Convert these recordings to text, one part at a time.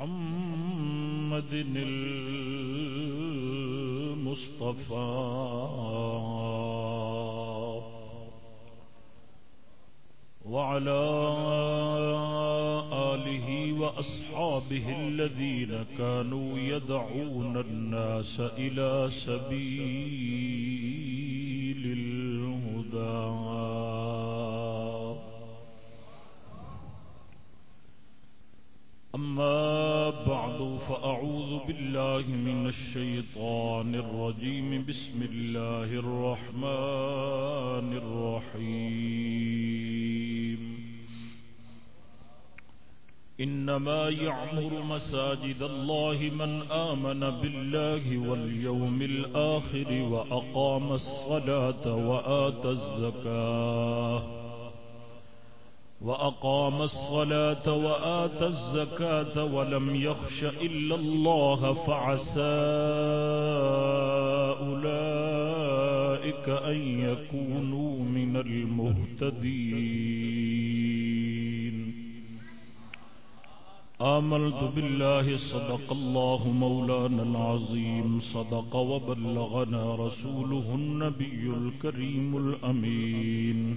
محمد المصطفى. وعلى آله وأصحابه الذين كانوا يدعون الناس إلى سبيل الهدى. فأعوذ بالله من الشيطان الرجيم. بسم الله الرحمن الرحيم. إنما يعمر مساجد الله من آمن بالله واليوم الآخر وأقام الصلاة وآتى الزكاة. وأقام الصلاة وآتى الزكاة ولم يخش إلا الله فعسى أولئك أن يكونوا من المهتدين. آمنت بالله، صدق الله مولانا العظيم، صدق وبلغنا رسوله النبي الكريم الأمين.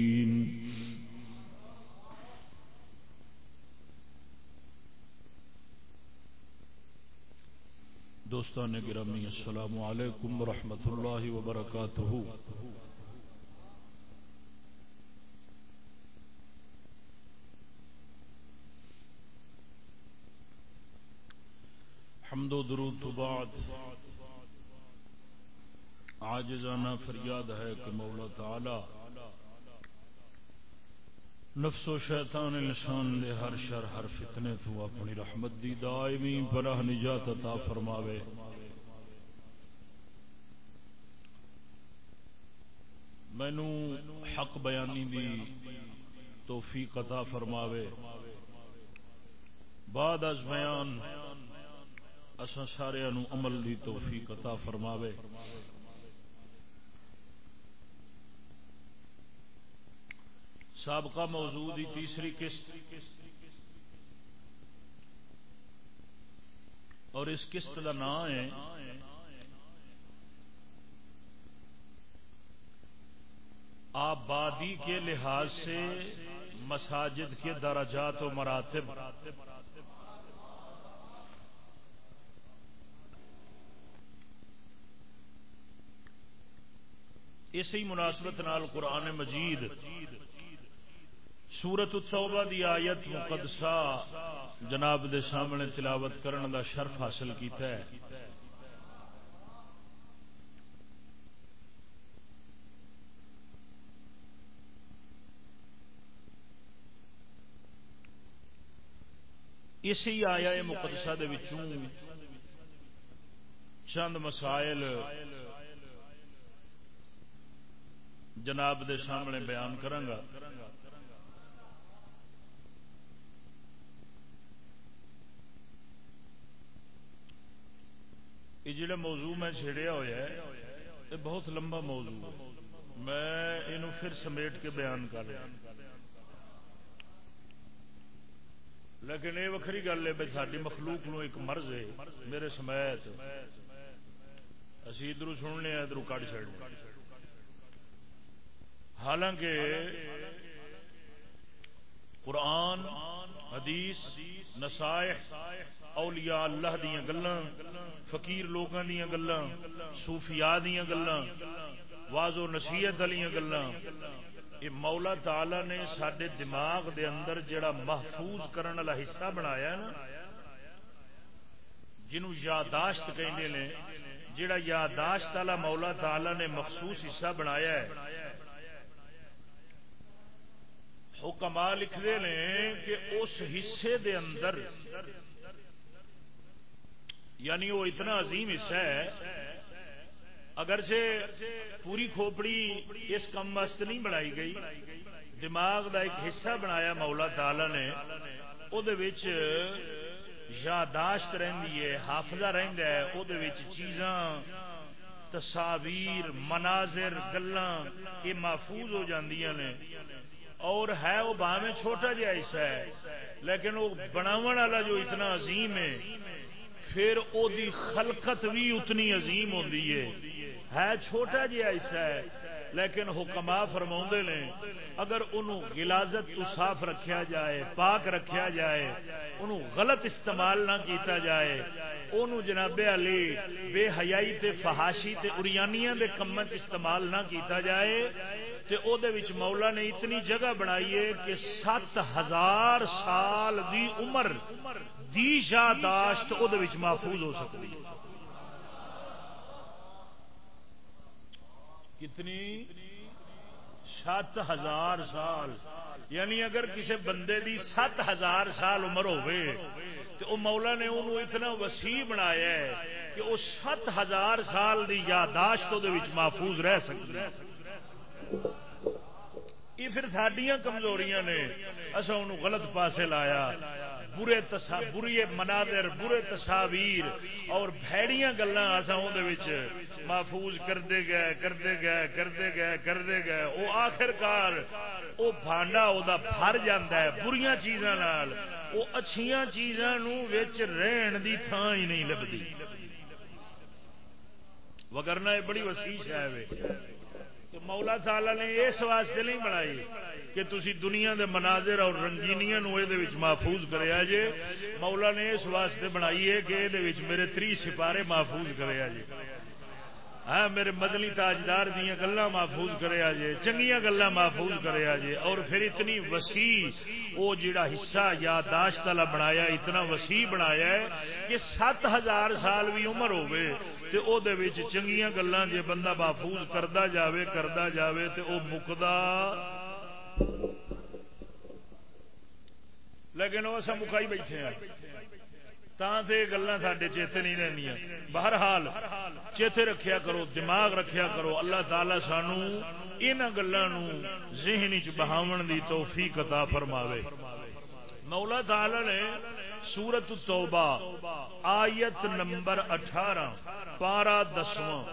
دوستان گرامی، السلام علیکم ورحمۃ اللہ وبرکاتہ۔ حمد و درود تو بعد۔ عاجزانہ فریاد ہے کہ مولا تعالی نفس و شیطان انسان دے ہر شر، ہر فتنے تو اپنی رحمت دی دائمی پناہ نجات عطا فرماوے۔ مینو حق بیانی دی توفیق عطا فرماوے۔ بعد از بیان، اساں سارے عمل دی توفیق عطا فرماوے۔ سابقہ موضوع دی تیسری قسط۔ اور اس قسط کا نام ہے آبادی کے لحاظ سے مساجد کے درجات و مراتب۔ اسی مناسبت نال قرآن مجید سورت التوبہ دی آیت مقدسہ جناب دے سامنے تلاوت کرن دا شرف حاصل کیتا ہے۔ اسی آیا مقدسہ دے وچوں چند مسائل جناب دے سامنے بیان کرنگا۔ یہ جڑا موضوع میں چھڑیا ہوا ہے، یہ بہت لمبا موضوع ہے۔ میں یہ پھر سمیٹ کے بیان کر رہا لیکن یہ وکری گل ہے بھائی ساری مخلوق نو ایک مرض ہے، میرے سمیت۔ اسی ادھر سننے ادھر کٹ چڑنے حالانکہ قرآن، حدیث نسائح اولیاء اللہ دیا گلا فقیر لوگوں دیا گلا صوفیاء دیا گلا واض و نصیحت والی گلا یہ مولا تعالی نے سڈے دماغ دے اندر جڑا محفوظ کرنے والا حصہ بنایا نا، جنہوں یاداشت کہندے نے جڑا یاداشت والا مولا تعالی نے مخصوص حصہ بنایا ہے حکما لکھتے ہیں کہ اس حصے دے اندر یعنی وہ اتنا عظیم حصہ ہے، اگرچہ پوری کھوپڑی اس کم واسطے نہیں بنائی گئی، دماغ دا ایک حصہ بنایا مولا تعالی نے وہ یاداشت رہی ہے، حافظہ رہتا ہے وہ چیزاں، تصاویر، مناظر، گلاں، یہ محفوظ ہو جاندیاں نے۔ اور ہے وہ باہیں چھوٹا جہا حصہ ہے، لیکن وہ بناو والا جو اتنا عظیم ہے، پھر او دی خلقت بھی اتنی عظیم ہوتی ہے۔ ہے چھوٹا جہا حصہ ہے، لیکن حکما فرما نے، اگر انہوں غلازت تو صاف رکھیا جائے، پاک رکھیا جائے، انہوں غلط استعمال نہ کیتا جائے، انہوں جناب علی بے حیائی تے فحاشی تے اریانیاں دے کمن استعمال نہ کیتا جائے تے او دے وچ مولا نے اتنی جگہ بنائی ہے کہ سات ہزار سال دی عمر دی یاداشت او دے وچ محفوظ ہو سکتی ہے۔ کتنی؟ سات ہزار سال۔ یعنی اگر کسی بندے دی سات ہزار سال عمر ہوئے تو او مولا نے انہوں اتنا وسیع بنایا ہے کہ وہ سات ہزار سال دی یاداشت محفوظ رہ سکتی ہے۔ یہ پھر سڈیا کمزوریاں نے۔ اصا ان غلط پاسے لایا۔ برے تسا، بری مناظر، برے تصاویر اور بھڑیاں گلا محفوظ کرتے گئے کرتے گئے کرتے گئے کرتے گئے۔ وہ آخر کار وہ بانڈا وہ بھر جاتا ہے بری چیزاں وہ اچھیاں چیزاں رہن دی تھان ہی نہیں لگتی وگرنا یہ بڑی وسیع ہے۔ مولا تعالی نے اس واسطے نہیں بنائی کہ تسی دنیا دے مناظر اور رنگینیاں نو دے وچ محفوظ کریا جے۔ مولا نے اس واسطے بنائی ہے کہ یہ دے وچ میرے تری سپارے محفوظ کریا جے۔ ہاں میرے مدنی تاجدار دیا گلا محفوظ کرے آجے چنگیا گلا محفوظ کرے آجے اور پھر اتنی وسیع وہ جڑا حصہ یاداشت والا بنایا، اتنا وسیع بنایا ہے کہ سات ہزار سال بھی عمر ہوئے تے او دے وچ چنگیاں گلاں جے بندہ محفوظ کردا جاوے کردا جاوے تے او مکدا لیکن وہ اسا مکائی بیٹھے ہیں۔ گلا سڈے چیتے نہیں رہنیا بہرحال چیتے رکھیا کرو دماغ رکھیا کرو اللہ تعالی سانو ان گلوں ذہنی چ بہاو دی توفیق عطا فرماوے مولا تعالی نے سورت توبہ آیت نمبر اٹھارہ پارہ دسواں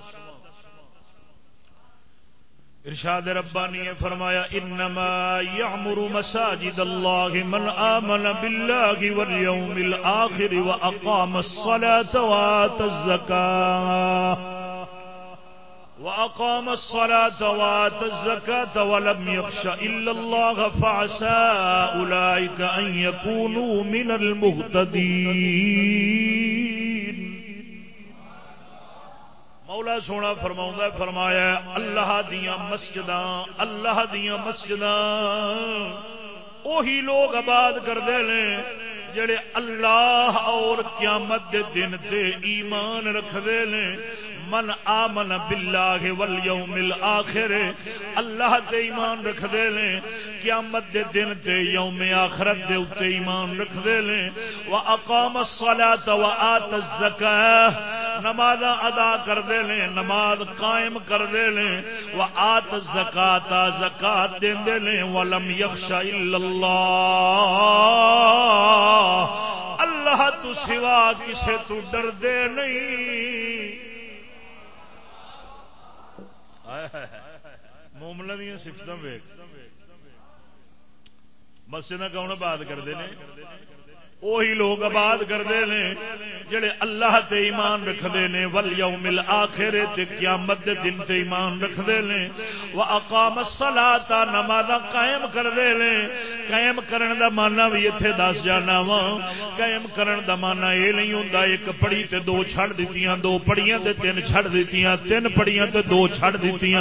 ارشاد ربانی نے فرمایا، انما يعمر مساجد الله من آمن بالله واليوم الآخر وأقام الصلاة وآت الزكاة وأقام الصلاة وآت الزكاة ولم يخش إلا الله فعسى أولئك أن يكونوا من المهتدين. مولا سونا فرما فرمایا اللہ دیا مسجد اللہ دیا مسجد اہی لوگ آباد کرتے ہیں جڑے اللہ اور قیامت دے دن تے ایمان رکھتے ہیں من آمن باللہ والیوم الاخر، اللہ تے ایمان رکھ دے لیں قیامت دے دن تے یوم آخرت دے اتے ایمان رکھ دے لیں و اقام الصلاة و آت الزکاة نماز ادا کر دے لیں نماز قائم کر دے لیں و آت الزکاة زکاة دے دے لیں ولم یخش الا اللہ اللہ تو سوا کسے تو ڈر دے نہیں۔ موملا دیا سفت مسجد کون بات کرتے ہیں وہی لوگ آباد کرتے ہیں جڑے اللہ تے ایمان رکھتے ہیں ول یوم آخر قیامت دے دن تے ایمان رکھتے ہیں وہ اقام سلا نماز قائم کرتے ہیں قائم کرن دا مانا بھی اتنے دس جانا وا۔ قائم کرن دا مانا یہ نہیں ہوں ایک پڑی تے دو چھڑ دیتی دو پڑیاں تے تین چھڑ دیتی تین پڑیاں تے دو چھڑ دیتی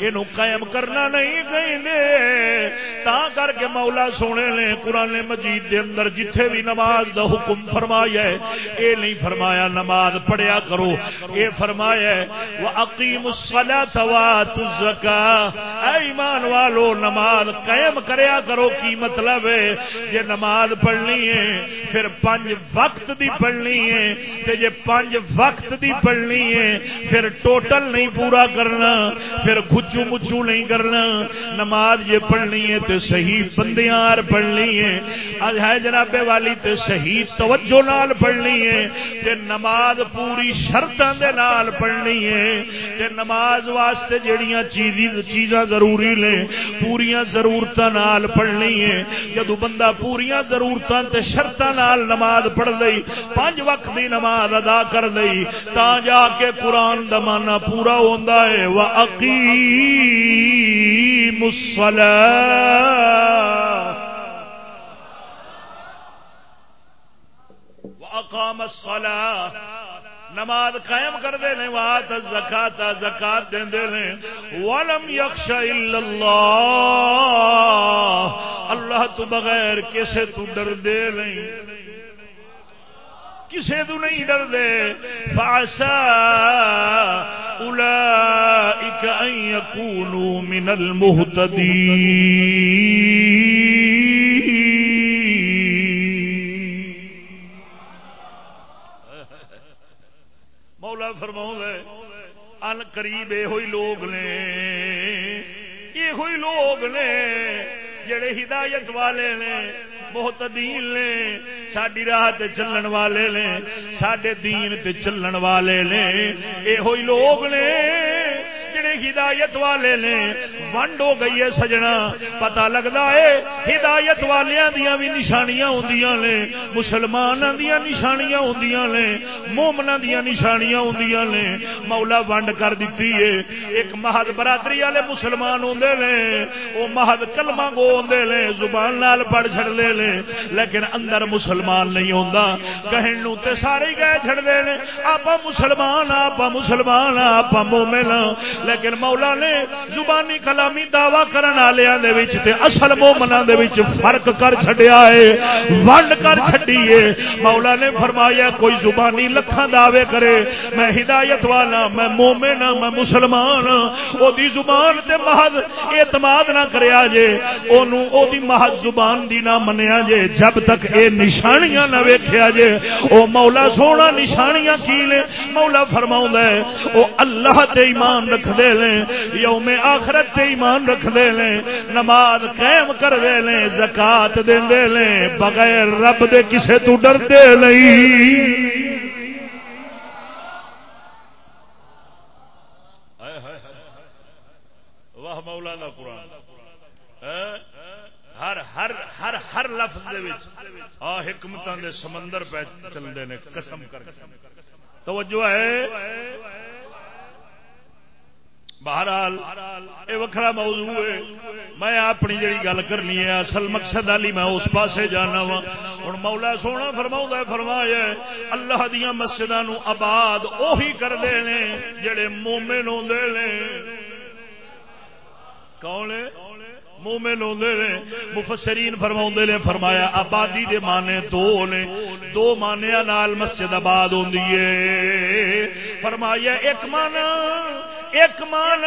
یہ قائم کرنا نہیں کہیں تا کر کے مولا سونے نے قرآن مجید دے اندر جتھے بھی نماز دا حکم فرمایا ہے۔ اے نہیں فرمایا نماز پڑھیا کرو۔ اے فرمایا ہے، وَأَقِيمُ الصَّلَاةَ وَآتُوا الزَّكَاةَ۔ اے ایمان والو، نماز قائم کریا کرو، کی مطلب ہے؟ جے نماز پڑھنی ہے، پھر پنج وقت دی پڑھنی ہے۔ تے جے پنج وقت دی پڑھنی ہے، پھر ٹوٹل نہیں پورا کرنا، پھر گھچو مچو نہیں کرنا۔ نماز یہ پڑھنی ہے، تے صحیح بندیاں پڑھنی ہے اج ہے جناب والی تے صحیح توجہ نال پڑھنی ہے، تے نماز پوری شرطاں دے نال پڑھنی ہے۔ تے نماز واسطے جڑیاں چیزیں چیزاں ضروری نے، پوریاں ضرورتاں نال پڑھنی ہے۔ جدو بندہ پوریاں ضرورتاں تے شرطاں نال نماز پڑھ لئی، پانچ وقت دی نماز ادا کر لئی، تا جا کے قرآن دا معنی پورا ہوندا ہے واقیم الصلاة واقام الصلاة. نماز قائم کر دے نے وات زکات زکات دے دے نے۔ ولم یخش الا اللہ اللہ تو بغیر کسے تو ڈر دے نہیں۔ کسے تو نہیں ڈر دے فعسا اولئک ان یکونوا من المہتدین فرما ان قریب یہ لوگ نے یہ لوگ نے، جڑے ہدایت والے نے محتدین نے ساری راہ تے چلن والے نے سڈے دین تے چلن والے نے یہ لوگ نے، جڑے ہدایت والے نے ونڈ ہو گئی ہے سجنا۔ پتا لگتا ہے ہدایت والیاں دیاں بھی نشانیاں ہوندیاں نے، مسلماناں دیاں نشانیاں ہوندیاں نے، مومناں دیاں نشانیاں ہوندیاں نے۔ مولا ونڈ کر دیتی ہے۔ ایک مہد برادری والے مسلمان ہوندے نے، او مہد کلمہ گو ہوندے نے، زبان نال پڑھ چھڑدے نے، لیکن اندر مسلمان نہیں ہوندا۔ کہن نو تے سارے ہی گئے چھڑدے نے، آپا مسلمان آپا مسلمان، آپا مومن ہاں۔ لیکن مولا نے زبانی کلامی دعوی کرن والےاں دے وچ تے اصل مومناں دے وچ فرق کر چھڈیا ہے، ونڈ کر چھڈی ہے۔ مولا نے فرمایا، کوئی زبانی لکھاں دعوے کرے، میں ہدایت والا، میں مومن ہاں، میں مسلمان ہاں۔ او دی زبان تے محض اعتماد نہ کریا جے، اونوں او دی محض زبان دی نہ منیا جے۔ جب تک اے نشانیاں نہ ویکھیا جے، او مولا سونا نشانیاں کی لے مولا فرماوندا ہے، او اللہ تے ایمان رکھ دے لیں یوم آخرت تے ایمان رکھ دے لیں، نماز قائم کر دے لیں زکات دے دے لیں، بغیر رب دے کسے تو ڈر دے لیں واہ مولا دا قرآن ہر ہر ہر ہر لفظ دے وچ آ حکمتاں دے سمندر پہ چلدے نے، قسم کر توجہ ہے؟ بہرحال یہ وکرا موضوع ہے۔ میں اپنی جڑی گل کرنی ہے، اصل مقصد علی میں اس پاسے جانا وا۔ ہوں مولا سونا فرما فرمایا اللہ دیا مسجدوں آباد اہی کرتے ہیں جڑے مومن ہوتے ہیں کون مومن ہوندے نے، مفسرین فرماوندے نے، فرمایا آبادی دے معنی دو نے۔ دو معنیاں نال مسجد آباد ہوندی ہے۔ فرمایا ایک معنی، ایک مان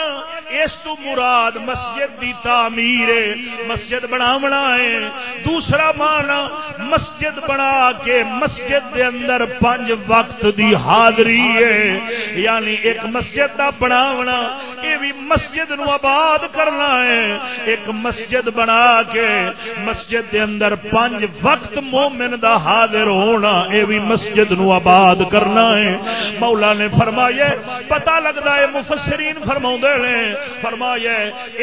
اس تو مراد مسجد دی تعمیر مسجد بناونا ہے۔ دوسرا مان مسجد بنا کے مسجد دے اندر پنج وقت دی حاضری ہے۔ یعنی ایک مسجد دا بناونا، یہ بھی مسجد نو آباد کرنا ہے۔ ایک مسجد بنا کے مسجد دے اندر پنج وقت مومن دا حاضر ہونا یہ بھی مسجد نو آباد کرنا ہے۔ مولا نے فرمایا، پتہ لگتا ہے، مفسرین فرما نے، فرمایا،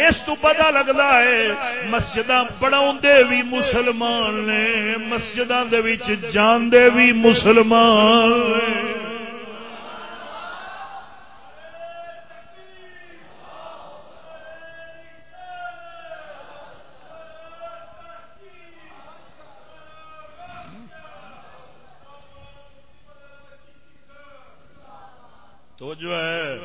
اس تو پتا لگتا ہے مسجد پڑھا بھی مسلمان نے مسجد جاندے بھی مسلمان تو جو ہے۔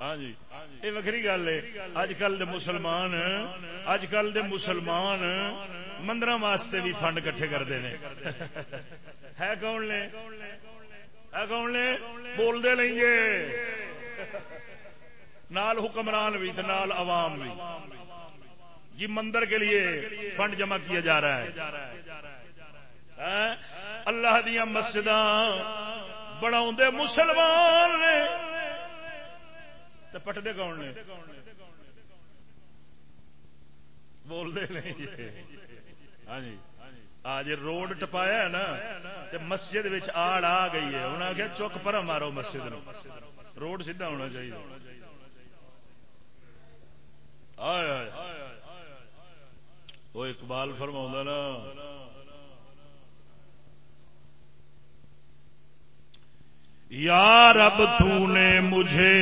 ہاں جی۔ یہ وکری گل ہے۔ اج کل دے مسلمان اج کل دے مسلمان مندر واسطے بھی فنڈ کٹھے کرتے ہیں۔ ہے کون نے ہے کون نے بولتے نہیں جے۔ نال حکمران بھی تو نال عوام بھی۔ جی مندر کے لیے فنڈ جمع کیا جا رہا ہے۔ ہاں؟ اللہ دیا مسجد بنا مسلمان نے۔ تو پٹتے کون نے؟ بولتے نہیں۔ ہاں جی۔ آج روڈ ٹپایا ہے نا مسجد آڑ آ گئی ہے۔ انہیں آخیا چک پر مارو مسجد روڈ سیدھا ہونا چاہیے۔ وہ اقبال فرما نا یار اب تو نے مجھے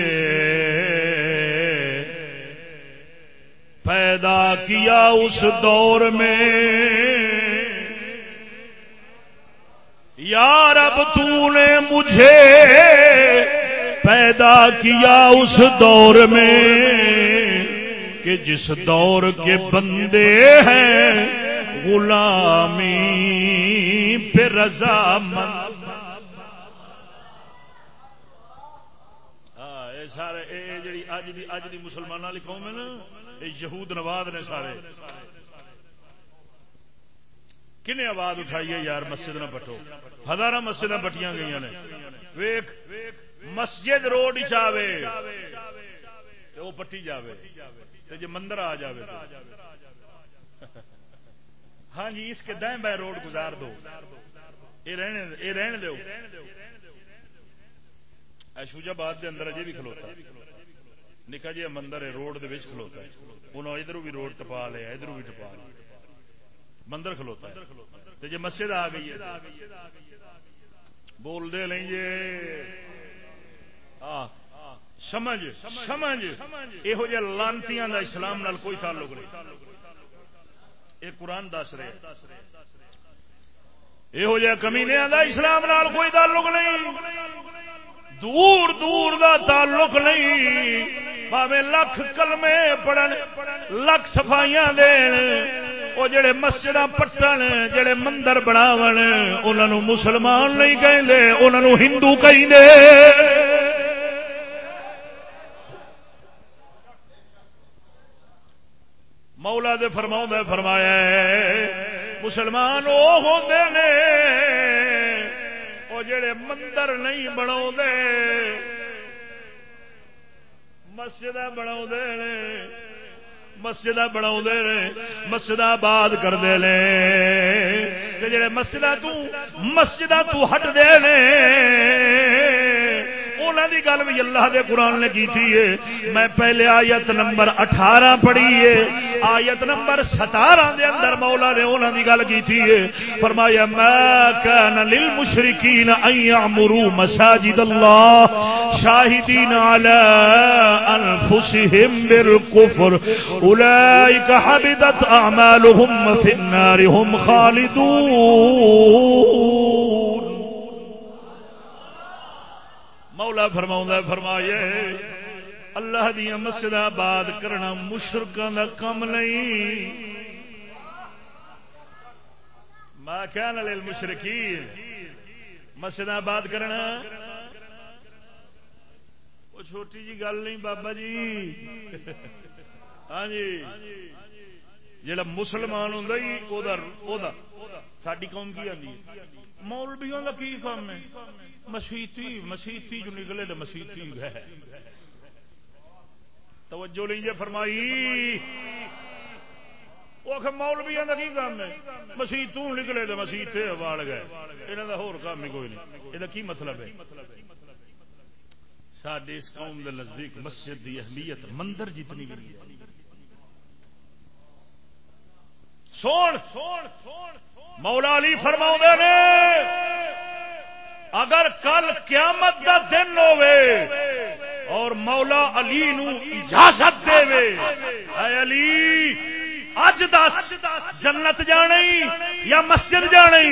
پیدا کیا اس دور میں یار اب تو نے مجھے پیدا کیا اس دور میں کہ جس دور کے بندے ہیں غلامی پہ رضا مند سارے جی اج دی اج دی مسلمان والی قوم ہے نا یہ یہود نواز نے سارے۔ کنے آواز اٹھائی ہے، یار مسجد نہ پٹو۔ ہزار مسجد پٹیاں گئی نے۔ ویخ مسجد روڈ چاہے وہ پٹی جاوے۔ جی مندر آ جائے ہاں جی اس کے دائیں بائیں روڈ گزار دو۔ یہ رہن دو۔ شوجا باد کے اندر اجے بھی کھلوتا نکا جی مندر ہے روڈ دے کھلوتا ہے۔ انہوں ادھر بھی روڈ ٹپا لیا ادھر بھی ٹپا لیا مندر کھلوتا ہے۔ جی مسجد آ گئی بول دے لیں جی ہاں سمجھ سمجھ۔ یہو جہ لانتی دا اسلام نال کوئی تعلق نہیں۔ یہ قرآن دس رہے یہو جہ کمینیا دا اسلام نال کوئی تعلق نہیں۔ دور دور دا تعلق نہیں۔ پاوے لکھ کلمے پڑھن، لکھ صفائیاں دین وہ جڑے مسجد پٹن جڑے مندر بناو انہوں مسلمان نہیں کہیں ہندو کہیں مولا دے فرما فرمایا مسلمان وہ ہوتے نے وہ جڑے مندر نہیں بنا مسجد بنا مسجد بنا مسجد آباد کرتے ہیں جڑے مسجد مسجد ہٹتے ہیں انہوں کی گل بھی اللہ دے قرآن نے کی تھی میں پہلے آیت نمبر اٹھارہ پڑھی ہے۔ آیت نمبر ستارہ دے اندر مولا نے انہوں کی گل کی تھی فرمایا، ما كان للمشركين ان يعمروا مساجد الله شاهدين على انفسهم بالكفر اولئك حبطت اعمالهم في النار هم خالدون. مولا فرما فرمائے اللہ دیا مسجد آباد کرنا مشرقوں کا کم نہیں۔ ماں کیا نل مشرقی مسجد آباد کرنا۔ وہ چھوٹی جی گل نہیں بابا جی۔ ہاں جی۔ جا مسلمان ہوں ساری قوم کی آتی مولبیوں کا کی کام ہے؟ مسیتی مسیتی جو نکلے تو مسیتی ہے توجہ لیجیے فرمائی۔ وہ مولویا کا کی کام ہے؟ مسیح تو نکلے تو مسیح واڑ گئے۔ یہاں کا ہور کام ہی کوئی نہیں۔ یہ کی مطلب ہے؟ سڈے اس قوم کے نزدیک مسجد کی اہمیت مندر جتنی بھی سون مولا علی فرما نے، اگر کل قیامت کا دن اور مولا علی نو اجازت دے اے علی، اج دس جنت جانے، یا مسجد جانے۔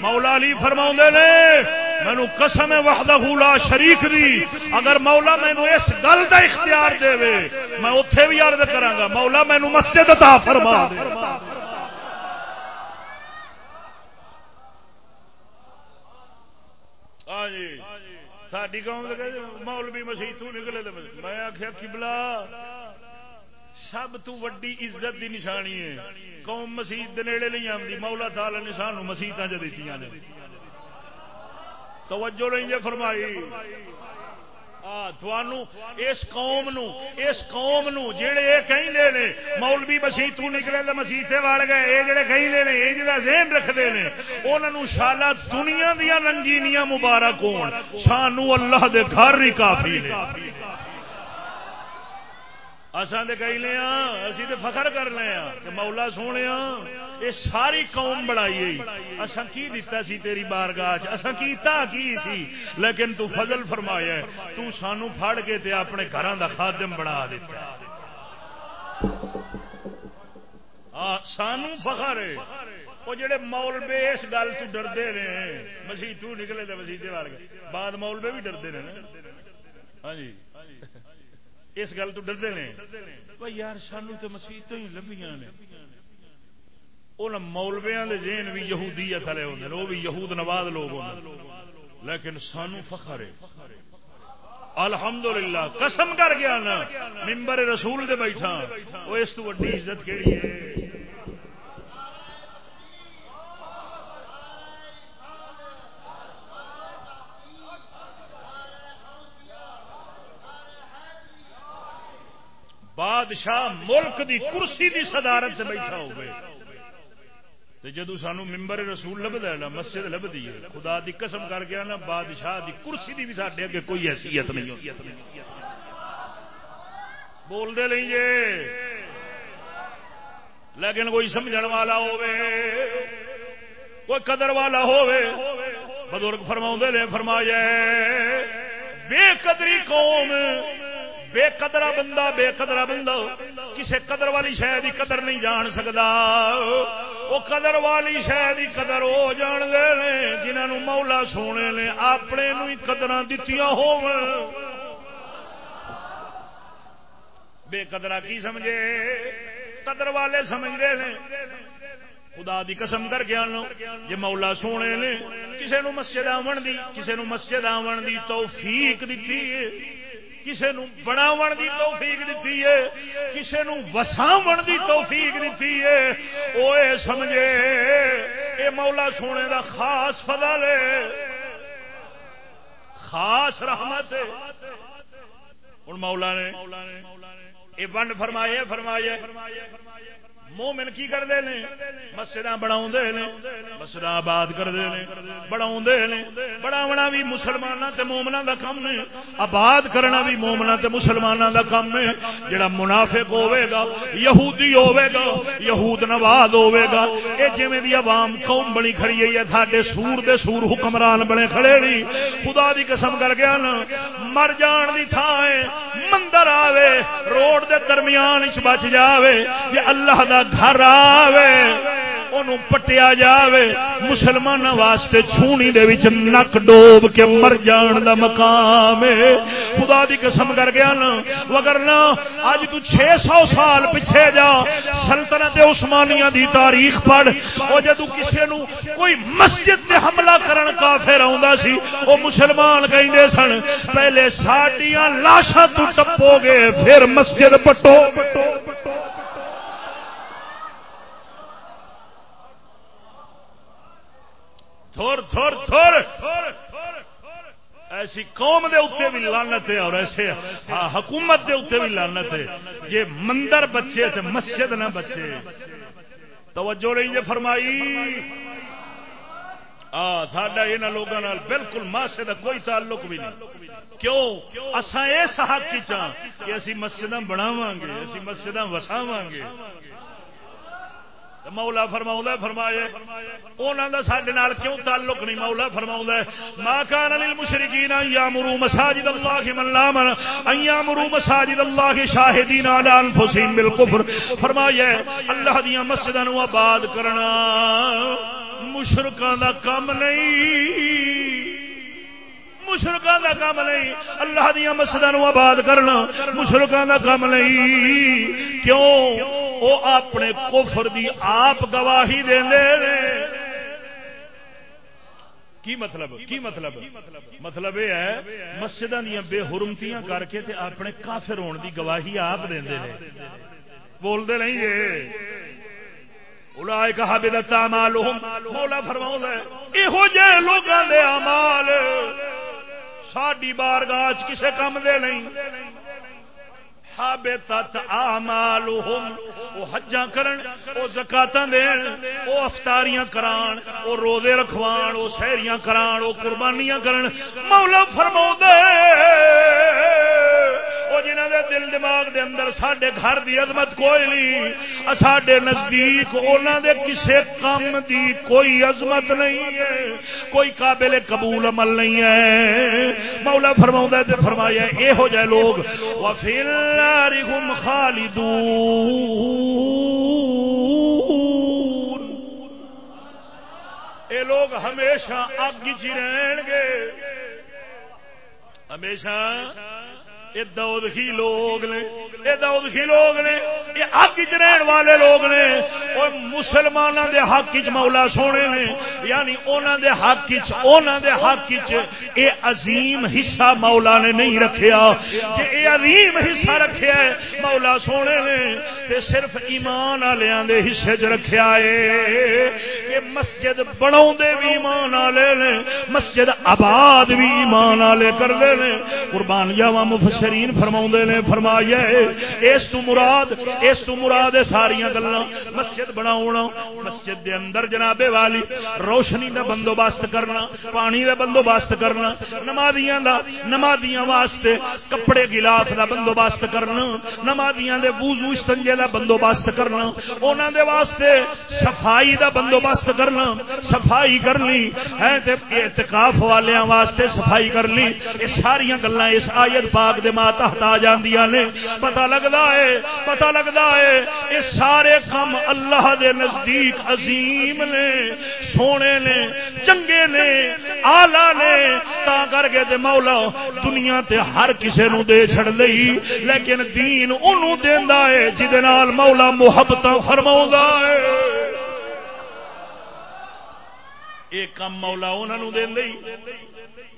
مولا علی فرما نے، مینو قسم وحدہ لا شریک دی۔ اگر مولا مینو اس گل کا اختیار دے میں اتے بھی عرض کرا گا، مولا مینو مسجد عطا فرما دے۔ ہاں جی۔ ساری قوم مولوی مسیح، تو نکلے میں آخیا کبلا سب تو وڈی عزت دی نشانی ہے۔ قوم مسیح نیڑے نہیں آتی مولا تعالی نے سانو مسیحت چ دیتی نے۔ توجہ نہیں جی فرمائی اس قوم نو، اس قوم نو جڑے یہ کہیں دے نے، مولوی مسیح تو نکلے تو مسیحے وال گئے، یہ جڑے کہیں دے نے، یہ جڑا ذہن رکھتے ہیں انہوں شالا دنیا دیا رنگینیاں مبارک ہون سانو اللہ دے گھر ہی کافی نے۔ اصا تو کہی لے ہاں اسی تو فخر کر لے ہاں کہ مولا سونے یہ ساری قوم بڑائی اصا کی دیتا سی تیری بارگاہ اصا کیتا کی سی؟ لیکن تو فضل فرمایا ہے، تو سانو پھڑ کے تے اپنے گھر دا خادم بنا دیتا ہاں، سانو فخر ہے۔ وہ جڑے مولبے اس گل تو ڈردے نے، مسیح تو نکلے تو مسیح بعد مولبے بھی ڈردے نے ہاں جی۔ اس گل تو ڈرتے ہیں بھائی یار سانو تو مسیح تو ہی لبیاں نے۔ ان مولویا کے ذہن بھی یہودی تھلے ہوتے وہ بھی یہود نواز لوگ ہوتے لیکن سانو فخر ہے۔ الحمدللہ قسم کر گیا نا ممبر رسول دے بیٹھا وہ اس تو وڈی عزت کیڑی ہے؟ بادشاہ ملک دی کرسی دی صدارت سے بیٹھا ہوئے۔ تو جدو سانو ممبر رسول لب نا، مسجد لب دی خدا دی قسم کر گیا نا بادشاہ دی کرسی دی بھی سارے اگے کوئی حیثیت نہیں ہوتی بول دے نہیں جے۔ لیکن کوئی سمجھن والا ہوئے کوئی قدر والا ہوئے بزرگ فرما نے، فرمایا بے قدری قوم بے قدرا بندہ بے قدرا بندہ کسی قدر والی شہ کی قدر نہیں جان سکتا وہ قدر والی شہ کی قدر وہ جان دے جنہوں مولا سونے نے اپنے قدر دتی ہو بے قدرا کی سمجھے؟ قدر والے سمجھتے ہیں خدا دی قسم کر گیا جی مولا سونے نے کسی نو مسجد آن دی کسی نو مسجد آن دی توفیق دیتی ہے۔ کسے کسی بناو دی توفیق دتی ہے، کسے کسی وساو دی توفیق دتی ہے۔ وہ سمجھے، اے مولا سونے دا خاص فضل ہے۔ خاص رحمت ہے۔ ہن مولا نے یہ ونڈ فرمائے فرمائے۔ مومن کی کر دے لیں؟ کرتے ہیں مسجد بنا مسجد آباد کر دے لیں؟ کرتے ہیں بنا بناونا بھی مسلمانوں کے مومنا کا کام ہے۔ آباد کرنا بھی مومنا کے مسلمانوں کا کام ہے۔ جڑا منافق ہوے گا، یہودی ہوے گا، یہود نواز ہوے گا یہ جی دی عوام قوم بنی کھڑی ہے، ساڈے سور دے سور حکمران بنے کھڑے نہیں خدا دی قسم کر گیا نا مر جان دی تھان مندر آوے، روڈ دے درمیان بچ جاوے یہ اللہ دا گھر آوے پٹیا جاوے مسلمان واسطے چھونی دے وچ نک ڈوب کے مر جان دا مقام ہے خدا دی قسم کر گیا نا وگرنا اج تو 600 سال پیچھے جا، سلطنت عثمانیہ دی تاریخ پڑھ، او جدو کسے نو کوئی مسجد تے حملہ کرن کافر آوندا سی، او مسلمان کہندے سن، پہلے ساڈیاں لاشاں تو ٹپو گے، پھر مسجد پٹو۔ تھور تھور تھور۔ ایسی قوم دے اتنے بھی لانت ہے اور ایسے ہاں، حکومت دے اتنے بھی لانت ہے۔ جی مندر بچے تے مسجد نہ بچے۔ توجہ نہیں جی فرمائی۔ ساڈا یہاں لوگوں بالکل ماسے کا کوئی تعلق بھی نہیں۔ کیوں؟ اصا اس حق چاہ کہ اسی مسجد بناو گے، اسی مسجد وساو گے۔ مولا فرما فرمایا انہوں کا سڈے کیوں تعلق نہیں؟ مولا فرما ماں کان مشرقین مرو مساجد اللہ ملام مرو مساجد اللہ شاہدین انفسین بالکفر۔ فرمایا اللہ دیا مسجد آباد کرنا مشرقوں کا کم نہیں۔ مشرقوں کا کام نہیں، اللہ دیا مسجد آباد کرنا مشرقوں کا کام نہیں۔ کیوں؟ وہ اپنے کفر دی آپ گواہی دے کی مطلب؟ کی مطلب؟ مطلب یہ ہے مسجد دیا بے حرمتیاں کر کے تے اپنے کافر ہونے دی گواہی آپ دے بولتے نہیں جی۔ اولائک حبدت اعمالهم مولا فرماؤں ہے، ایہو جے لوگاں دے اعمال، ساڈی بارگاہ وچ کسے کم دے نہیں۔ حابتت اعمالهم. او حجاں کرن، او زکاتاں دین، او افطاریاں کران، او روزے رکھوان، او سہریاں کران، او قربانیاں کرن۔ مولا فرماؤں دے وہ جنہ دے دل دماغ دے اندر ساڈے گھر دی عظمت کوئی نہیں ساڈے نزدیک انہاں دے کسے کام دی کوئی عظمت نہیں ہے، کوئی قابل قبول عمل نہیں ہے۔ مولا فرماؤں تے فرمایا اے ہو جائے لوگ وفی النار هم خالدون۔ اے لوگ ہمیشہ اگ چ رہن گے۔ ہمیشہ یہ لوگ نے یہ لوگ نے یہ حق چ رہن والے لوگ نے۔ اور مسلمانوں دے حق چ مولا سونے نے یعنی انہوں دے حق چ انہوں دے حق چ اے عظیم حصہ مولا نے نہیں رکھیا۔ جے اے عظیم حصہ رکھیا ہے، مولا سونے نے، تے صرف ایمان والےاں دے حصے چ رکھیا ہے۔ کہ مسجد بناون دے بھی ایمان والے نے، مسجد آباد بھی ایمان والے کردے نے قربان جاواں مفسر مفسرین فرما نے فرمایا اس تو مراد، اس تو مراد ساری گلا مسجد بنا مسجد دے اندر جناب والی، روشنی کا بندوبست کرنا، پانی کا بندوبست کرنا، نمازیاں دا، نمازیاں واسطے کپڑے گلاف کا بندوبست کرنا، نمازیاں دے وضو استنجے دا بندوبست کرنا، انہاں دے واسطے صفائی دا بندوبست کرنا، صفائی کرنی ہے تے اعتکاف والیاں واسطے صفائی کرنی یہ ساری گلاں اس آیت پاک دے ماں تحت آ جاندیاں نے۔ پتہ لگدا ہے، پتہ لگدا ہے، یہ سارے کم اللہ دے نزدیک عظیم نے، سونے نے، چنگے نے آلہ نے۔ تا کر کے تے مولا دنیا تے ہر کسے نو دے چھڑ لئی، لیکن دین انہوں دیندا ہے جدے نال مولا محبتاں فرماوندا ہے۔ ایک کم مولا انہوں نے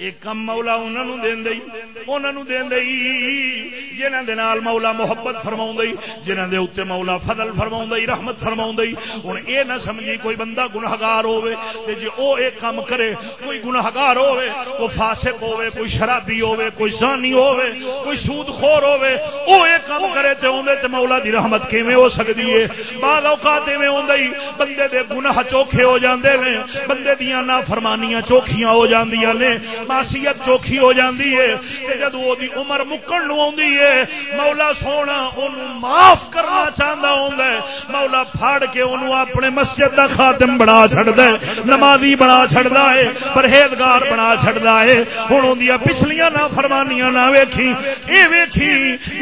دین ایک کم مولا انہوں دین دئی انہوں دین دئی۔ جنہاں دے نال مولا محبت فرماؤں دئی، جنہاں دے اوتے مولا فضل فرماؤں دئی، رحمت فرماؤں دئی۔ ہن اے نہ سمجھی کوئی بندہ گناہگار ہوے تے جے او ایک کم کرے، کوئی گناہگار ہوے کوئی فاسق ہوے کوئی شرابی ہوے کوئی زانی ہوے کوئی سود خور ہوے او ایک کم کرے تے اوندے تے مولا دی رحمت کیویں ہو سکدی ہے بعض اوقات ایویں ہوندی بندے دے گناہ چوکھے ہو جاندے نے، بندے دیاں نافرمانیاں چوکھیاں ہو جاندیاں نے معصیت چوکھی ہو جاندی ہے تے جد وہ دی عمر مکن نو اوندی ہے، مولا سونا اونوں معاف کرنا چاہندا ہوندا ہے۔ مولا پھاڑ کے اونوں اپنے مسجد دا خادم بنا چھڑدا ہے، نمازی بنا چھڑدا ہے، پرہیزگار بنا چھڑدا ہے۔ ہن اوندیاں پچھلیاں نا فرمانیاں نہ ویکھی، اے ویکھی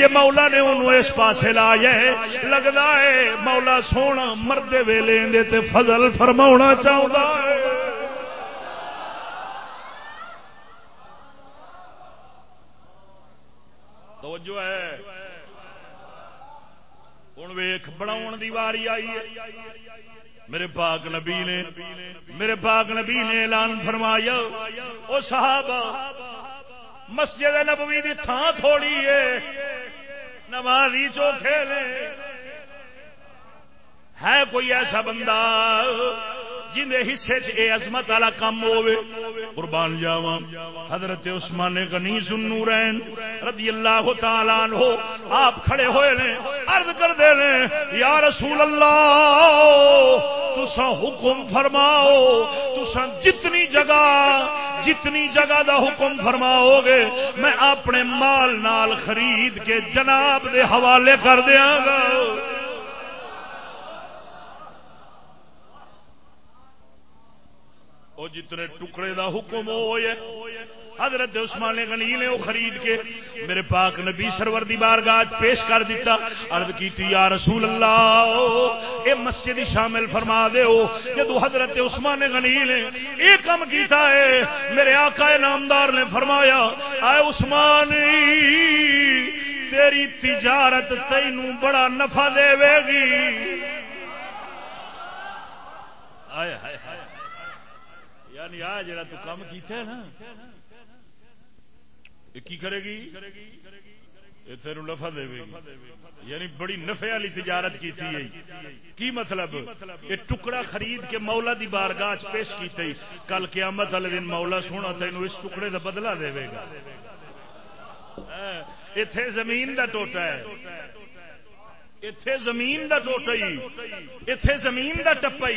یہ مولا نے اونوں اس پاسے لایا ہے۔ لگدا ہے، مولا سونا مرد ویلے دے تے فضل فرماونا چاہندا ہے۔ توجہ ہے۔ ہوں ویخ بناؤ دی واری آئی ہے۔ میرے پاک نبی نے، میرے پاک نبی نے اعلان فرمایا، او صاحب مسجد نبوی دی تھان تھوڑی ہے نمازی چوکھے نے۔ ہے کوئی ایسا بندہ؟ جن دے حصے چ اے عظمت والا کام ہوے قربان جاواں۔ حضرت عثمان غنی ذنورین رضی اللہ تعالی عنہ آپ کھڑے ہوئے نے، عرض کر دے نے، یا رسول اللہ تسا حکم فرماؤ تسا جتنی جگہ جتنی جگہ دا حکم فرماؤ گے، میں اپنے مال نال خرید کے جناب دے حوالے کر دیاں گا۔ وہ جتنے ٹکڑے دا حکم ہوئے حضرت عثمان غنی نے وہ خرید کے میرے پاک نبی سرور دی بارگاہ پیش کر دیتا عرض کی تھی یا رسول اللہ، اے مسجد شامل فرما دے ہو جدو حضرت عثمان غنی نے یہ کام کیتا ہے، میرے آقا نامدار نے فرمایا، اے عثمان، تیری تجارت تینوں بڑا نفع دے گی۔ یعنی آ جڑا تو کام کیتا ہے نا کی کرے گی؟ تیرو نفع دے گی۔ یعنی بڑی نفع والی تجارت کی کی مطلب؟ یہ ٹکڑا خرید کے مولا دی بارگاہ پیش کی کل قیامت والے دن مولا سونا تینوں اس ٹکڑے کا بدلا دے گا۔ ہاں، اتے زمین کا ٹوٹا ہے۔ اتے زمین دا ٹوٹا اتے زمین دا ٹپا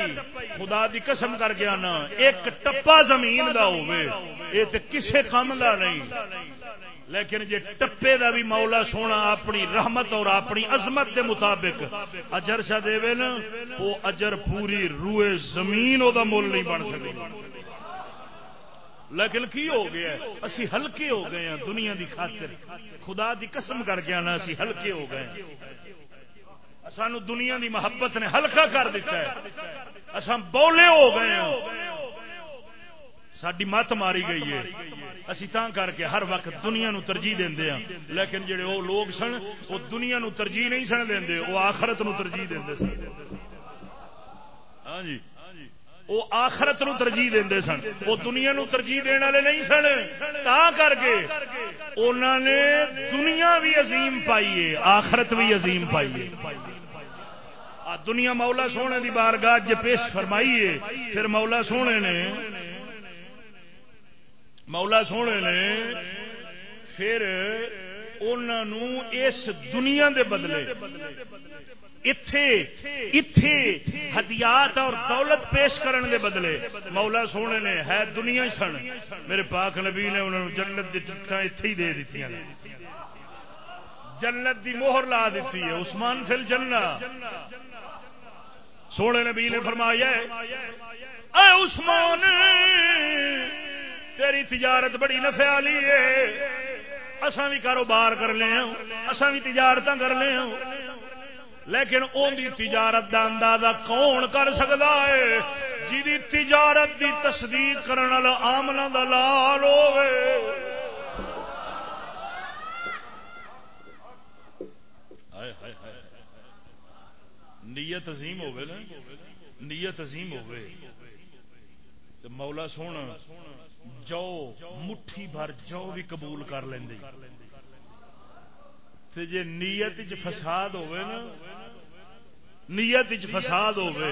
خدا دی قسم کر کے آنا ایک ٹپا زمین دا ہوئے یہ تو کسے کام دا نہیں۔ لیکن جی ٹپے دا بھی مولا سونا اپنی رحمت اور اپنی عظمت دے مطابق اجر شا دے نا وہ اجر پوری روئے زمین دا مول نہیں بن سکے لیکن کی ہو گیا اسی ہلکے ہو گئے ہیں دنیا دی خاطر۔ خدا دی قسم کر کے آنا اسی ہلکے ہو گئے ہیں۔ سانو دنیا دی محبت نے ہلکا کر دیتا ہے۔ اصا بولے ہو گئے ہیں ساری مت ماری گئی ہے۔ اسی تاں کر کے ہر وقت دنیا نو ترجیح دیں ہاں لیکن جڑے وہ لوگ سن وہ دنیا نو ترجیح نہیں سن دیں وہ آخرت نو ترجیح دیں سن۔ ہاں جی۔ وہ آخرت نو ترجیح دے سن۔ وہ دنیا نو ترجیح دینے والے نہیں سن۔ تا کر کے انہوں نے دنیا بھی عظیم پائیے آخرت بھی عظیم پائیے دنیا مولا سونے دی بارگاہ جے پیش فرمائیے پھر مولا سونے نے، مولا سونے نے پھر انہوں اس دنیا دے بدلے ہدیات اور دولت پیش کرنے دے بدلے، مولا سونے نے، ہے دنیا سن میرے پاک نبی نے انہوں جنت کی ٹکٹا اتے ہی دے دیتی جنت دی موہر لا دیتی ہے، عثمان فل جنہ سونے نبی نے فرمایا اے عثمان، تیری تجارت بڑی نفع والی ہے۔ اساں بھی کاروبار کر لے ہاں، اساں بھی تجارت کر لے ہاں۔ لیکن ان دی تجارت دا اندازہ کون کر سکتا ہے؟ جی تجارت دی تصدیق کرنے والا آمنا دلال ہوئے نیت عظیم ہوئے نا، نیت عظیم ہوئے۔ تو مولا سونا، جو مٹھی بھر جو بھی قبول کر لیں تے جے نیت وچ فساد ہوئے نا، نیت وچ فساد ہوئے،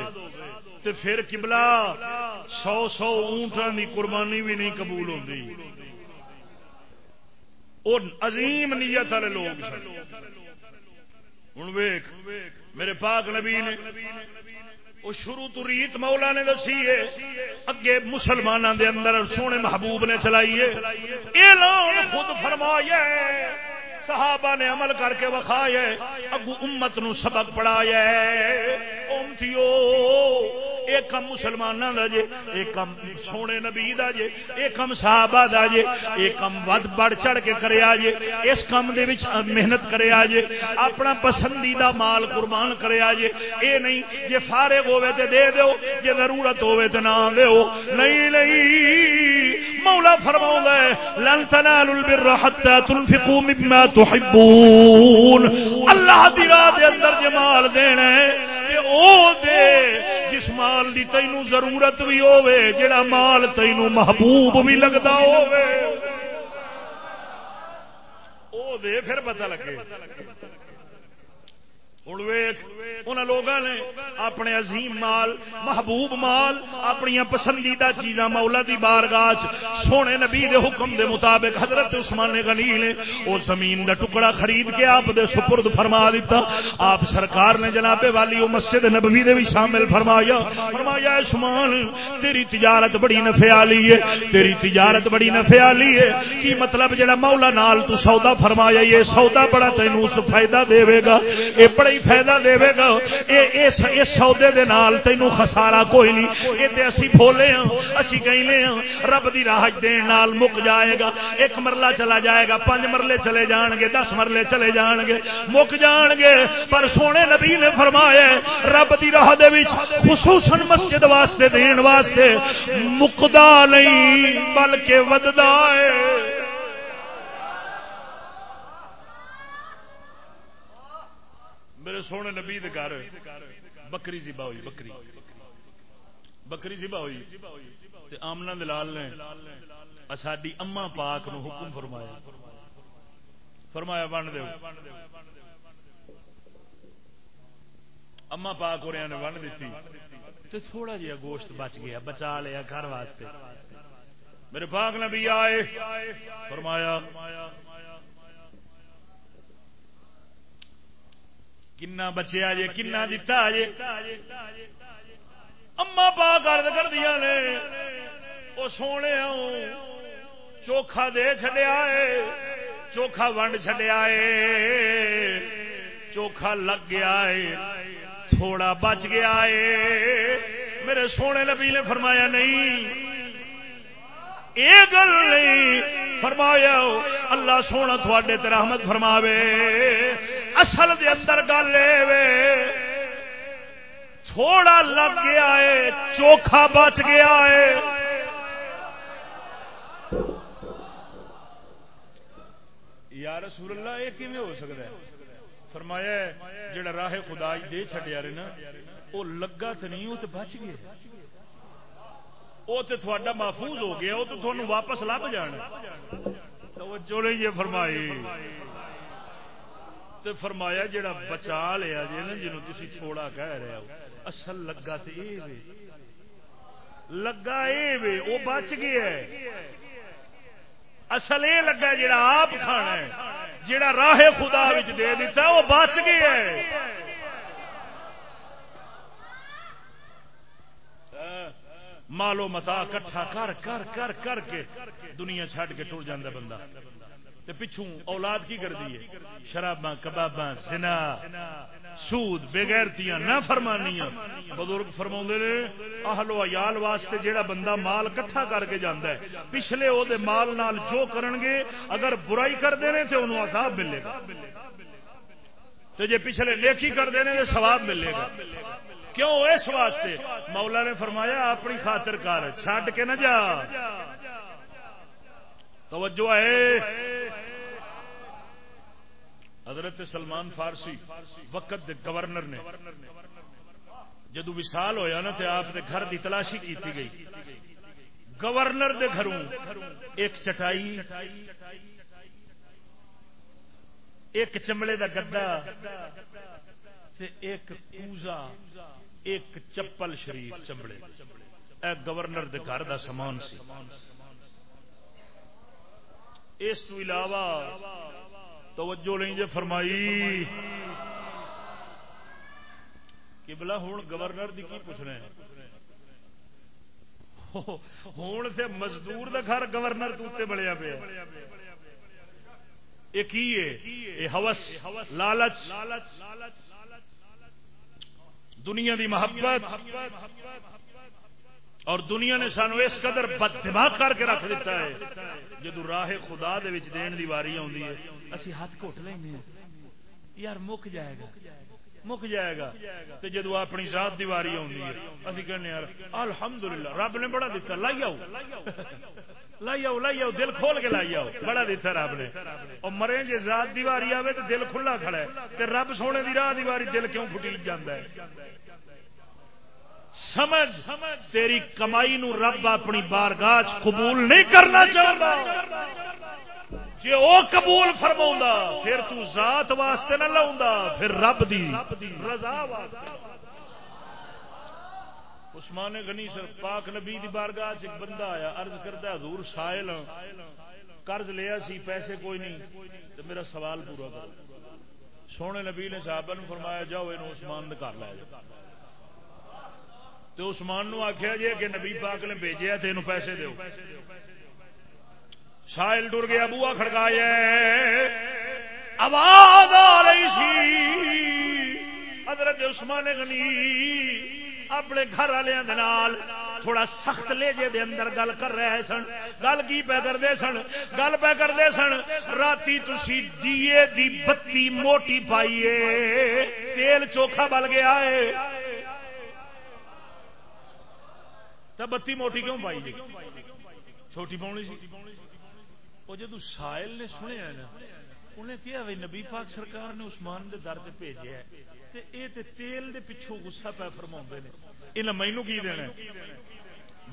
تے پھر قبلہ سو سو اونٹاں دی قربانی بھی نہیں قبول ہوندی۔ او عظیم نیت والے لوگ سن۔ ہوں ویخ میرے پاک نبی نے وہ شروع تو ریت مولا نے دسی ہے، اگے مسلمانوں دے اندر سونے محبوب نے چلائی اعلان خود فرمایا صحابہ نے عمل کر کے وکھایا اگو امت نو سبق پڑھایا امتیو ایک کم مسلمانوں کا جے، ایک کم سونے نبی دا جے، ایک کم صحابہ دا جے، ایک کم ود بڑھ چڑھ کے کرے جے، اس کم دے وچ محنت کرے جے، اپنا پسندیدہ مال قربان کرے جے۔ اے نہیں، جے فارغ ہوے تے دے دیو، جے ضرورت ہوے تے نہ دیو۔ نہیں نہیں، مولا فرماؤں ہے، لن تنالوا البر حتى تنفقوا مما تحبون۔ اللہ دی راہ دے اندر جمال دینا ہے او دے جس مال دی تینوں ضرورت بھی ہوے جڑا مال تینوں محبوب بھی لگتا ہوے او دے، پھر پتہ لگے۔ لوگوں نے اپنے عظیم مال، محبوب مال اپنی پسندیدہ چیزاں مولا دی بارگاہ سونے نبی دے حکم دے مطابق حضرت عثمان غنی نے وہ زمین دا ٹکڑا خرید کے آپ دے سپرد فرما دیتا آپ سرکار نے جناب والی وہ مسجد نبوی دے بھی شامل فرمایا۔ فرمایا، عثمان، تیری تجارت بڑی نفع والی ہے، تیری تجارت بڑی نفع والی ہے۔ کی مطلب جڑا مولا نال تو سودا فرمایا، یہ سودا بڑا تینوں فائدہ دے گا۔ یہ بڑے ہی فائدہ دے گا اس سودے دے نال تینو خسارا کوئی نہیں۔ یہ تے اسی بھولے ہاں اسی گئلے ہاں۔ رب دی راہ دین نال مک جائے گا۔ ایک مرلہ چلا جائے گا پانچ مرلے چلے جان گے، دس مرلے چلے جان گے، مک جان گے۔ پر سونے نبی نے فرمایا رب دی راہ دے وچ خصوصاً مسجد واسطے، دین واسطے مکدا نہیں، بلکہ وددا ہے۔ میرے سونے نبی گھر۔ بکری زبا ہوئی، بکری۔ بکری زبا ہوئی۔ آمنا دلال نے ساری اما پاک نو حکم فرمایا۔ فرمایا بن دو اما پاک ہو نے ون دیتی۔ تو تھوڑا جہا گوشت بچ گیا، بچا لیا گھر واسطے۔ میرے پاک نبی آئے، فرمایا کنا بچیا جی کنا دتا جی اما پا کر کر دیا نے وہ سونے چوکھا دے چڈیا ہے چوکھا ونڈ چڈیا ہے چوکھا لگ گیا ہے تھوڑا بچ گیا ہے میرے سونے نبی نے فرمایا، نہیں یہ گل نہیں۔ فرمایا، اللہ سونا تھوڑے رحمت فرماوے۔ اصل دے اندر گل تھوڑا لگ گیا ہے چوکھا بچ گیا ہے یار رسول اللہ، یہ کیون ہو سکتا ہے؟ فرمایا، جڑا راہ خدا دے چڈیا رہے نا، وہ لگا تو نہیں، وہ تو بچ گیا۔ وہ تو تھوڑا محفوظ ہو گیا وہ تو تھوڑا واپس لب جانا توجہ نہیں یہ فرمائی تو فرمایا جڑا بچا لیا جی نا جنوں تھی چھوڑا کہہ رہے ہو اصل لگا تو یہ لگا یہ وہ بچ گیا اصل یہ لگا جڑا آپ کھانا ہے جڑا راہ خدا دے دیتا وہ بچ گیا مالو متا کٹھا کر کر کر کر کے دنیا چھڈ کے ٹر جانا بندہ۔ پچھوں اولاد کی کر دی شراباں، کباباں سنا سود بےغیرتیاں نہ فرمانیاں بزرگ فرما نے اہلو عیال واسطے جیڑا بندہ مال کٹھا کر کے جانا ہے، پچھلے او دے مال نال جو کرن گے، اگر برائی کر دینے تو انہوں عذاب ملے گا۔ تو جے پچھلے نیکی کر دینے تو ثواب ملے گا۔ کیوں اس واسطے؟ مولا نے فرمایا اپنی خاطر کر، چھڈ کے نہ جا۔ توجہ ہے۔ حضرت سلمان فارسی، وقت دے گورنر نے۔ جدو وشال ہویا نا تے آپ دے گھر دی تلاشی کیتی گئی۔ گورنر دے گھروں ایک چٹائی، ایک چمڑے دا گدا تے ایک پوزا ایک چپل شریف چمڑے۔ اے گورنر دے گھر دا سامان سی۔ اس تو علاوہ توجہ نہیں جے فرمائی۔ کہ بلا ہوں گورنر دی کی پوچھنا ہے؟ ہوں سے مزدور دا گھر گورنر تو بڑیا پیا۔ یہ ہوس لالچ لالچ لالچ۔ دنیا دی محبت اور دنیا نے سانو اس قدر بد دماغ کر کے رکھ دیتا ہے جدو راہ خدا دے وچ دین دی واری آندی ہے، اسی ہاتھ گھٹ لینے یار مک جائے گا۔ مک جائے گا تو جدو اپنی ذات دی واری آندی ہے۔ اسی کہنے یار، الحمدللہ، رب نے بڑا دیتا لائی آؤ۔ لائی آؤ لائی آؤ، دل کھول کے لائی آؤ۔ بڑا دیتا رب نے۔ اور مرے جی ذات دیواری آئے تو دل کھلا کھڑا ہے۔ رب سونے دی راہ دیواری دل کیوں پھٹی جانا ہے؟ سمجھ، تیری کمائی نو رب اپنی بارگاہ قبول نہیں کرنا چاہتا جی وہ قبول فرما پھر تو ذات واسطے نہ لاؤں پھر رب دی رضا واسطے۔ عثمان غنی سر پاک نبی دی بارگاہ ایک بندہ آیا، عرض کرتا حضور سائل ہاں، قرض لیا سی، پیسے کوئی نہیں، تو میرا سوال پورا کرو۔ سونے نبی نے صحابہ صاحب فرمایا، جاؤ یہ عثمان کر لایا جاؤ۔ تو عثمان نو آخیا جی کہ نبی پاک نے بھیجیا بھیجا تین پیسے دو سائل ٹر گیا بوا کھڑکایا آواز آ رہی سی۔ حضرت عثمان غنی اپنے گھر والوں نال تھوڑا سخت لہجے دے اندر گل کر رہے سن۔ گل کی پہ کرتے سن؟ گل پہ کرتے سن رات تھی دیے دی بتی موٹی پائیے۔ تیل چوکھا بل گیا ہے۔ تو بتی موٹی کیوں پائی جی؟ چھوٹی پاؤنی سی؟ وہ جدو سائل نے سنیا نا، انہیں کیا بھائی نبی پاک سرکار نے عثمان دے در سے بھیجا تیل دے پچھو گسا پہ فرما نے۔ انہیں مینو کی دینا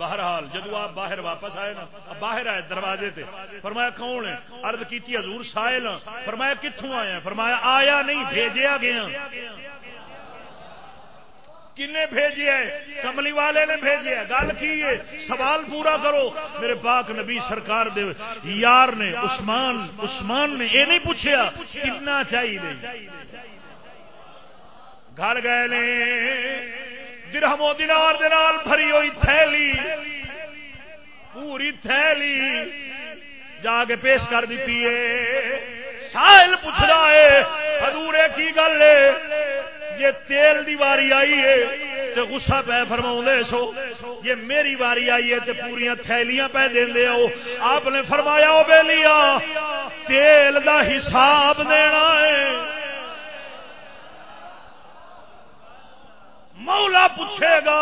بہرحال، جدو آپ باہر واپس آئے نا باہر آئے دروازے تے، فرمایا کون ہے؟ ارد کی حضور سائل ہاں۔ فرمایا کتوں آیا؟ فرمایا آیا نہیں، بھیجیا گیا۔ کنے بھیجے کملی والے نے بھیجے گل کی ہے؟ سوال پورا کرو۔ میرے پاک نبی سرکار دے یار نے، عثمان عثمان نے یہ نہیں پوچھا کتنا چاہیے۔ گھر گئے نے۔ درہم و دینار دینال بھری ہوئی تھیلی۔ پوری تھیلی جا کے پیش کر دیتی ہے۔ سائل پوچھ رہا ہے، حضور کی گل ہے؟ جی تیل دی واری آئی ہے تو غصہ پہ فرما سو جی میری واری آئی ہے تو پوریا تھیلیاں پہ دے ہو۔ آپ نے فرمایا وہ بے لیا تیل دا حساب دینا ہے۔ مولا پوچھے گا،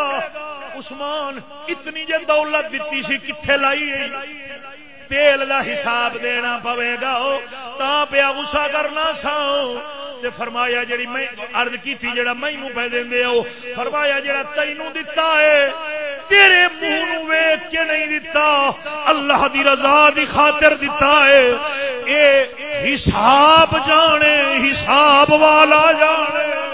عثمان اتنی جی دولت دیتی سی کتنے لائی تیل دا حساب دینا پوے گا تا پیا غصہ کرنا سا تے فرمایا جڑی میں عرض کی تھی جڑا میں مینوں پہ دیندے ہو فرمایا جڑا تینوں دتا ہے، تیرے منہ نو ویکھ کے نہیں دتا۔ اللہ دی رضا دی خاطر دتا ہے۔ اے حساب جانے، حساب والا جانے۔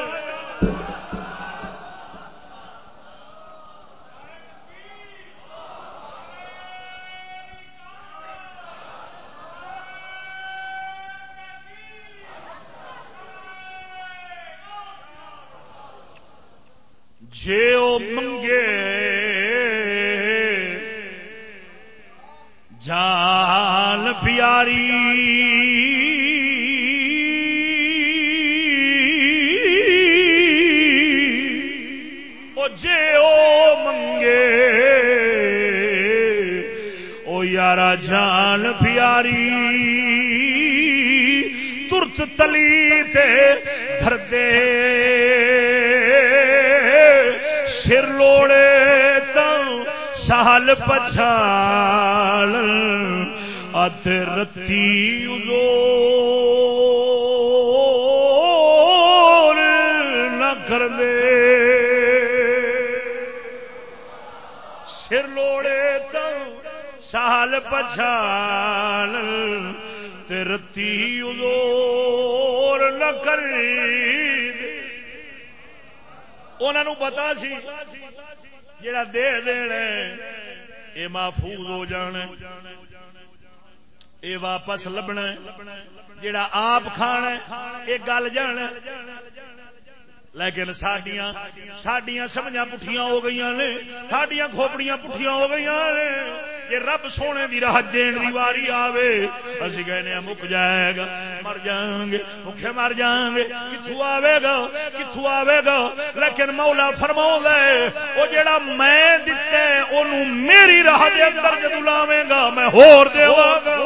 جے منگے۔ جان پیاری۔ او جے او منگے۔ او یارا جان پیاری۔ ترت تلی تے دھردے سر لوڑے تو سال پچھال ات رتی نہ کر دے۔ سر لوڑے تو سال پچھال رتی ادور نہ کر انہوں پتا سی جڑا دے دین یہ محفوظ ہو جان یہ واپس لبنا جڑا آپ کھانا یہ گل جان لیکن سڈیا سڈیا سمجھا پٹھیاں ہو گئی نے سڈیا کھوپڑیاں پٹھیاں ہو گئی نے۔ کہ رب سونے دی راہ دین دی واری آوے۔ اسی کہنے مک جائے گا، مر جائیں گے بھوکے مر جائیں گے۔ کتوں آوے گا کتوں آوے گا۔ لیکن مولا فرماؤ ہے وہ جڑا میں دتے اونوں میری راہ دے اندر جدوں لاویں گا، میں ہور دیواں گا۔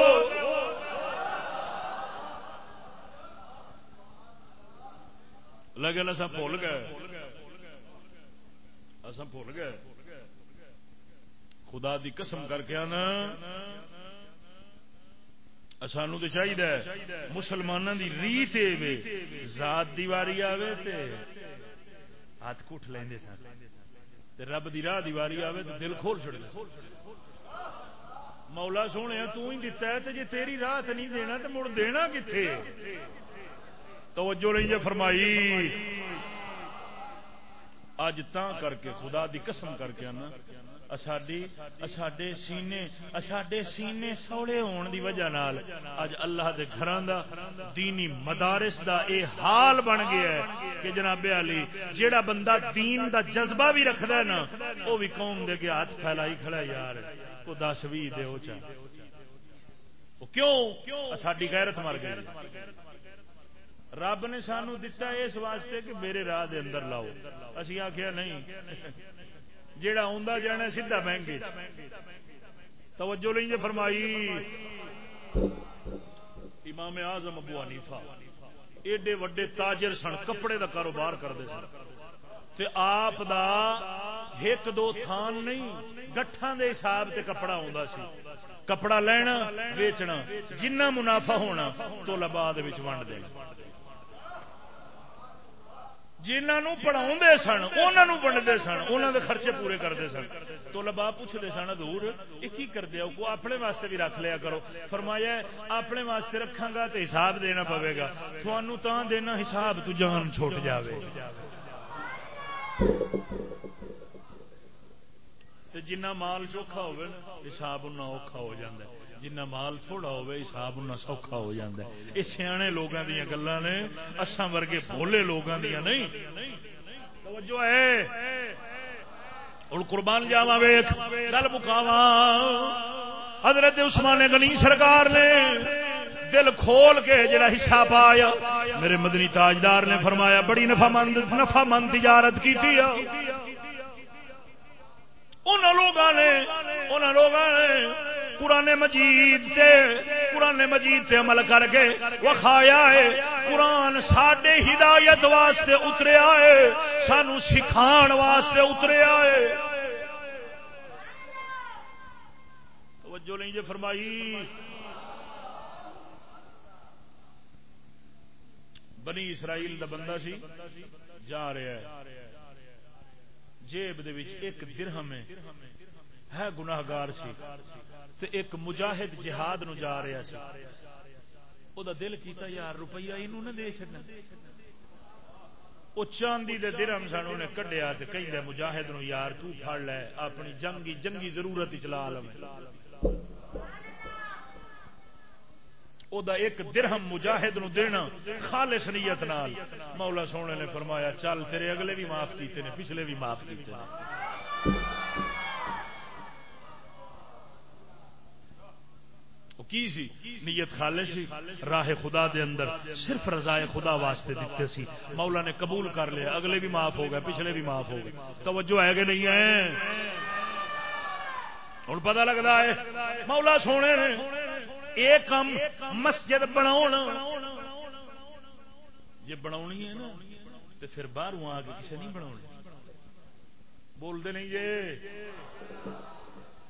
لیکن اصا بھول گئے۔ اصا بھول گئے۔ خدا دی قسم کر کے آنا۔ سانو تو چاہیے مسلمانوں دی ریت ذات دیواری آوے تے۔ ہاتھ کٹ لیں سن۔ رب دی راہ دیواری آوے تو دل کھول چھڑ مولا سونے تو ہی دتا ہے تے جی تیری راہ نہیں دینا تو مڑ دینا کتنے توجہ نہیں جی فرمائی۔ اج تا کر کے خدا دی قسم کر کے آنا۔ ساڈے سینے ساڈے سینے سوڑے ہون دی وجہ نال اج اللہ دے گھراں دا دینی مدارس دا اے حال بن گیا ہے کہ جناب علی جیڑا بندہ دین دا جذبہ بھی رکھدا ہے نا او بھی قوم دے کے ہاتھ پھیلائی کھڑا یار کو دس بھی دے او چاہ کیوں ساڈی غیرت مر گئی رب نے سانو دتا اس واسطے کہ میرے راہ دے اندر لاؤ اسی آخیا نہیں جیڑا آ جانا سیدھا مہنگے توجہ نہیں جی فرمائی۔ امام اعظم ابو حنیفہ ایڈے وڈے تاجر سن، کپڑے دا کاروبار کرتے سن۔ تے آپ دا ایک دو تھان نہیں گٹھان دے حساب تے کپڑا ہوندا سی۔ کپڑا لینا، ویچنا جنہ منافع ہونا تو لباد ونڈ دینا۔ جنہوں پڑھا سن انہوں بنتے سن انہوں دے خرچے پورے کرتے سن۔ تو لبا پوچھتے سن دور یہ کی کرتے ہو؟ کو اپنے واسطے بھی رکھ لیا کرو۔ فرمایا اپنے واسطے رکھا گا تو حساب دینا پوے گا۔ تھانوں تا دینا حساب، تو جان چھوٹ جاوے۔ جنہ مال چوکھا ہوئے حساب انہیں اوکھا ہو جاتا ہے۔ جنہ مال تھوڑا ہوئے، حساب انہیں سوکھا ہو جاتا ہے۔ یہ سیانے لوگوں دیا گلا نے، اساں ورگے بھولے لوگوں دیا نہیں۔ توجہ ہے۔ اور قربان جاوا ویخ گل مکاوا حضرت عثمان غنی سرکار نے دل کھول کے جڑا حصہ پایا۔ میرے مدنی تاجدار نے فرمایا، بڑی نفع مند نفع مند تجارت کی تھی لوگوں نے ان لوگوں نے پرانے مجید تے پرانے مجید تے عمل کر کے وکھایا ہے قرآن ساڈے ہدایت واسطے اتریا ہے سانو سکھان واسطے اتریا ہے توجہ نہیں جی فرمائی بنی اسرائیل دا بندہ سی جا رہا ہے جیب دے وچ ایک درہم ہے۔ ہے گناہگار سی۔ تے ایک مجاہد جہاد نو جا رہا سی۔ او دا دل کیتا، یار، روپیہ اینو نہ دے چھڈنا۔ او چاندی دے درہم سن انہیں کڈیا تے کہندا مجاہد نو، یار، تو پھڑ لے، اپنی جنگی جنگی ضرورت چلا لا لے او دا ایک درہم مجاہد نو دینا خالص نیت نال مولا سونے نے فرمایا چل تیرے اگلے بھی معاف کیتے نے پچھلے بھی معاف کیتے نے کی سی نیت خالص سی راہ خدا دے اندر صرف رضائے خدا واسطے دیتے سی مولا نے قبول کر لیا اگلے بھی معاف ہو گئے پچھلے بھی معاف ہو گئے توجہ ہے کہ نہیں ہے ہوں پتہ لگتا ہے مولا سونے نے ایک کام مسجد بنا جی بنا ہے نا تو پھر باہر آ کے کسی نہیں بنا بولتے نہیں جی۔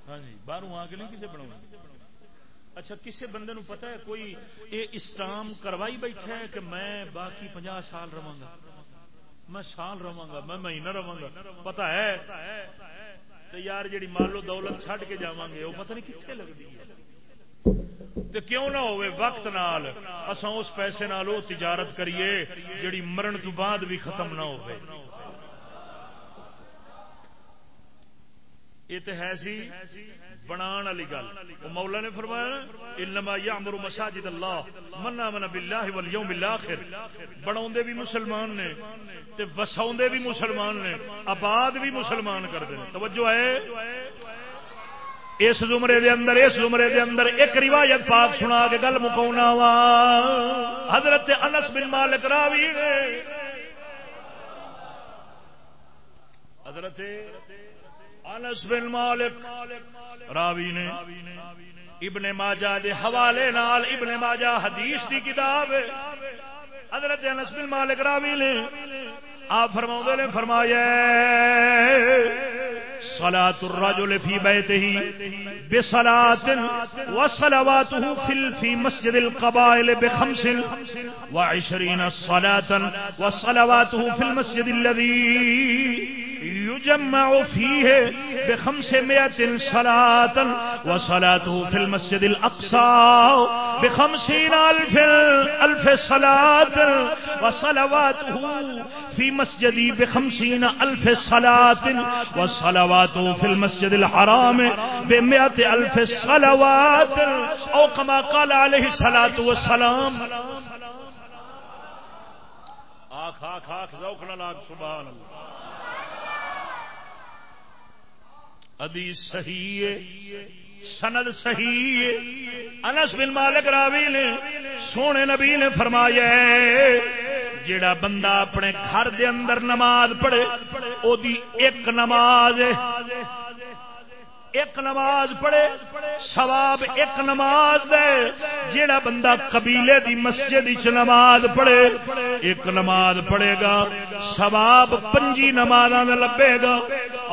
ہاں جی باہر آ کے نہیں کسی بنا اچھا کسی بندے نو پتا ہے کوئی یہ اسٹام کروائی بیٹھا ہے کہ میں باقی پناہ سال رہا گا؟ میں سال رہا گا، میں مہینہ رہا گا۔ پتا ہے۔ تو یار جی مالو دولت چھڈ کے جا گے، وہ پتہ نہیں کتنے لگتی ہے۔ تو کیوں نہ ہوئے وقت نال؟ اساں اس پیسے نال وہ تجارت کریے جڑی مرن تو بعد بھی ختم نہ ہوئے۔ یہ تو ہے سی بنان والی گل۔ مولا نے فرمایا انما یامر مساجد اللہ منا من باللہ والیوم الاخر۔ بناوندے بھی مسلمان نے، تے وساوندے بھی مسلمان نے، آباد بھی مسلمان کردے نے۔ توجہ ہے؟ اس زمرے دے اندر، اس زمرے دے اندر ایک روایت پاک سنا کے گل مکونا وا۔ حضرت انس بن مالک راوی نے حضرت انس بن مالک راوی نے ابن ماجہ دے حوالے نال ابن ماجہ حدیث دی کتاب حضرت انس بن مالک راوی نے آپ فرما نے فرمایا صلاة الرجل في بيته بصلاة وصلواته في في مسجد القبائل بخمس وعشرين صلاة وصلواته في المسجد الذي يجمع فيه بخمسمائة صلاة وصلاته في المسجد الأقصى بخمسين ألف, ألف صلاة وصلواته في مسجدي بخمسين ألف صلاة وصلواته في المسجد الحرام بمئة ألف صلوات أو كما قال عليه الصلاة والسلام آخ آخ آخ ذوقنا لاك سبحان الله حدیث صحیح ہے۔ سند صحیح ہے۔ انس بن مالک راوی نے سونے نبی نے فرمایا جڑا بندہ اپنے گھر دے اندر نماز پڑھے، او دی ایک نماز ایک نماز پڑھے سواب ایک نماز دے، جیڑا بندہ قبیلے دی مسجد چ نماز پڑھے، ایک نماز پڑھے گا سواب پنجی نماز لبے گا،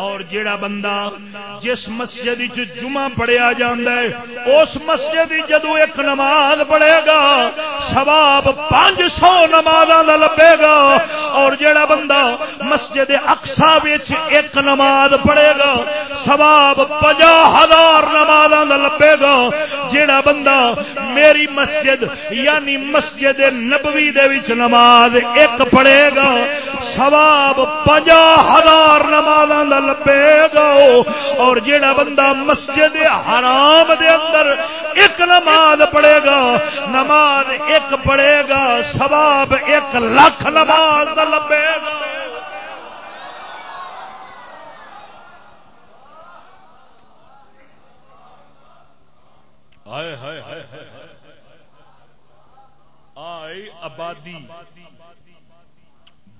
اور جیڑا بندہ جس مسجد جمعہ پڑھیا جاندہ ہے، اس مسجد جدو ایک نماز پڑھے گا سواب پانچ سو نماز لبے گا اور جیڑا بندہ مسجد اقسا ایک نماز پڑھے گا سواب پجا ہزار نماز لبے گا۔ جیڑا بندہ میری مسجد یعنی مسجد نبوی دے وچ نماز ایک پڑھے گا سواب پجا ہزار نماز لبے گا۔ اور جیڑا بندہ مسجد حرام دے اندر ایک نماز پڑھے گا، نماز ایک پڑھے گا سواب ایک لاکھ نماز لبے گا۔ آئی آبادی۔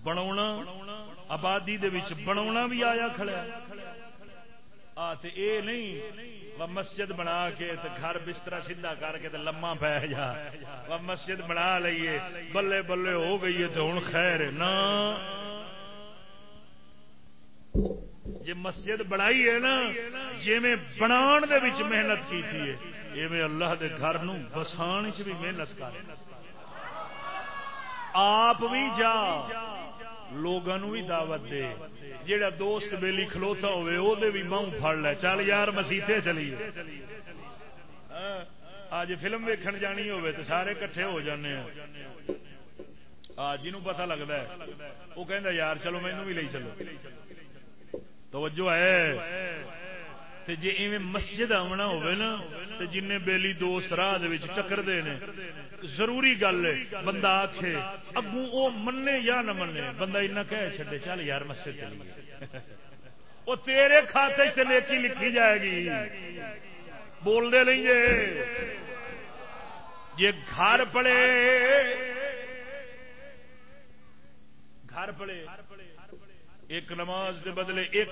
بنا آبادی بنا بھی آیا کھڑا آ اے نہیں، وہ مسجد بنا کے تے گھر بستر سیدھا کر کے لما پی جا۔ وہ مسجد بنا لیے بلے بلے ہو گئی ہے تو ہوں خیر نہ جی مسجد بنائی ہے نا جی میں بنا محنت کی تھی ایویں اللہ دے گھر نو بسان چ بھی محنت کر۔ آپ بھی جا۔ لوگوں بھی دعوت دے۔ جیڑا دوست بیلی کھلوتا ہوئے، او دے بھی ماؤں پھڑ لے۔ چل یار مسیتے چلیے۔ ہاں، آج فلم ویکھن جانی ہوئے تو سارے کٹھے ہو جانے ہیں آج جنہوں پتہ لگتا ہے وہ کہندا یار، چلو، مینوں بھی لے چلو۔ توجہ ہے۔ تے جے ایویں مسجد آنا ہوئے نا، تے جن بیلی دوست راہ دے وچ ٹکر دے نے۔ ضروری گل ہے، بندہ آکھے اگوں او مننے یا نہ مننے؟ بندہ اینا کہہ چھڈے، چل یار مسجد چلیے او تیرے کھاتے سے نیکی لکھی جائے گی۔ بول دے نہیں جے۔ یہ گھر پڑے۔ گھر پڑے۔ ایک نماز دے بدلے ایک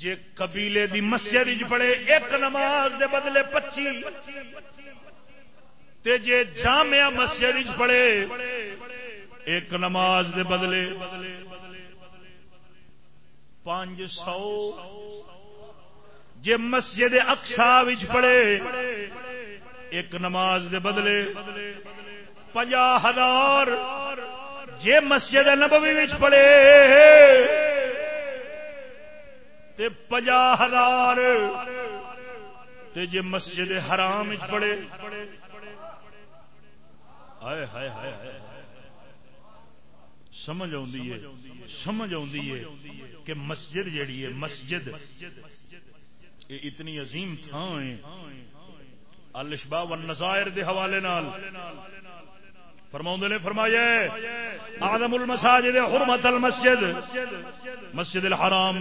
جے قبیلے دی مسجد پڑے ایک نماز دے بدلے پچی۔ تے جے جامعہ مسجد پڑے ایک نماز دے بدلے۔ پانچ سو۔ جے مسجد اقسا پڑے ایک نماز دے بدلے۔ پنجا ہزار۔ جے مسجد نبوی پڑے تے پجا ہزار۔ تے جے مسجد حرام پڑے۔ ہائے ہائے ہائے سمجھ آئی ہے، سمجھ آئی ہے کہ مسجد جیڑی ہے، مسجد۔ یہ اتنی عظیم تھان ہے۔ الشبا و نظائر دے حوالے نال۔ فرماؤں نے فرمایا آدم المساجد، حرمت المسجد، مسجد الحرام،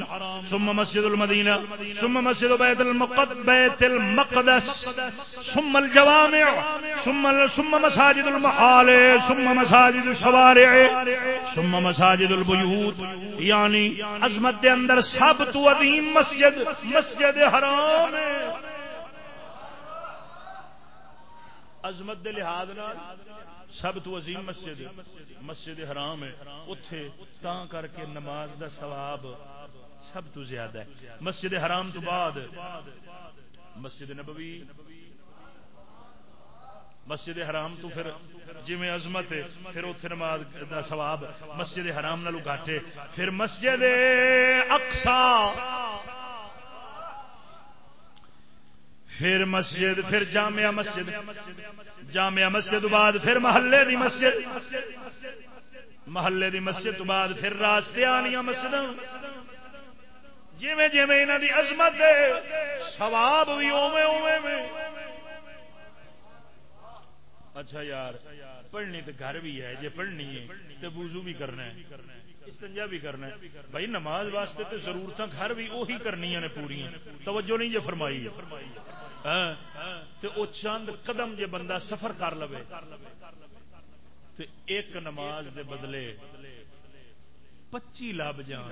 ثم مسجد المدینہ، ثم مسجد بیت المقد بیت المقدس، ثم الجوامع، ثم ثم مساجد المحال، ثم مساجد الشوارع، ثم مساجد البیوت یعنی عظمت دے اندر سب تو عظیم مسجد مسجد حرام عظمت دے لحاظ نال سب تو عظیم مسجد مسجد حرام ہے۔ اتے تا کر کے نماز دا ثواب سب تو زیادہ ہے۔ مسجد حرام تو بعد، مسجد نبوی، مسجد حرام تو پھر جی عظمت ہے، پھر اتنے نماز دا ثواب مسجد حرام نالو گھاٹے۔ پھر مسجد اقصا پھر مسجد، پھر جامعہ مسجد جامعہ مسجد بعد پھر محلے دی مسجد، محلے دی مسجد تو بعد پھر راستے آنی مسجد جی جی انہوں دی عظمت سواب بھی اوے اوے میں۔ اچھا یار، پڑھنی تو گھر بھی ہے جی پڑھنی ہے تو بوزو بھی کرنا ہے، استنجا بھی کرنا ہے۔ بھائی نماز واسطے تو ضرورت گھر بھی وہی کرنی نے پوری توجہ نہیں جی فرمائی تے او چند قدم جے بندہ سفر کر لو تے ایک نماز دے بدلے پچی لب جان۔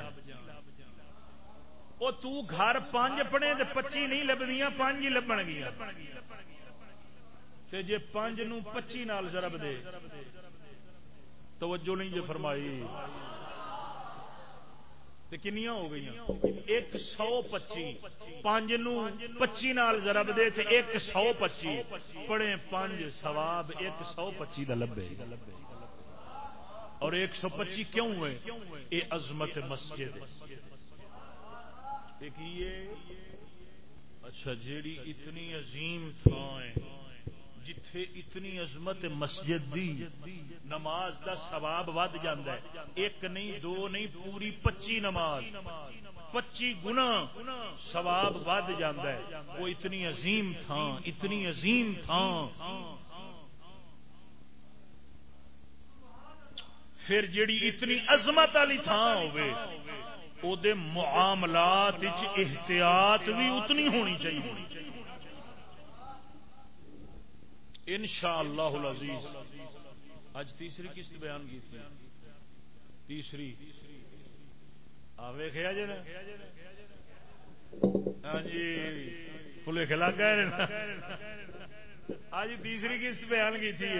وہ تو گھر پانچ پڑے تے پچی نہیں لبدیاں پانچ ہی لبن گیا تے جے پانچ نو پچی نال ضرب دے، توجہ نہیں جے فرمائی۔ کنیا ہو گئی ایک سو پچی۔ پانچ نو پچی نال ضرب دے تے ایک سو پچی۔ پڑے پانچ سواب ایک سو پچی دا لبے۔ اور ایک سو پچی کیوں ہوئے؟ اے عظمت مسجد۔ اچھا جیڑی اتنی عظیم تھان جتھے اتنی عظمت مسجد دی، نماز دا ثواب ود جاندہ ہے۔ ایک نہیں، دو نہیں، پوری پچی نماز، پچی گنا ثواب ود جاندہ ہے۔ وہ اتنی عظیم تھا اتنی عظیم تھا پھر جڑی اتنی عظمت والی تھان ہوئے او دے معاملات احتیاط بھی اتنی ہونی چاہیے۔ ان شاء اللہ عزیز اج تیسری قسط بیان کی تھی. تیسری. آخیا جی ہاں جی. پلے کھلا گئے آج تیسری قسط بیان کی تھی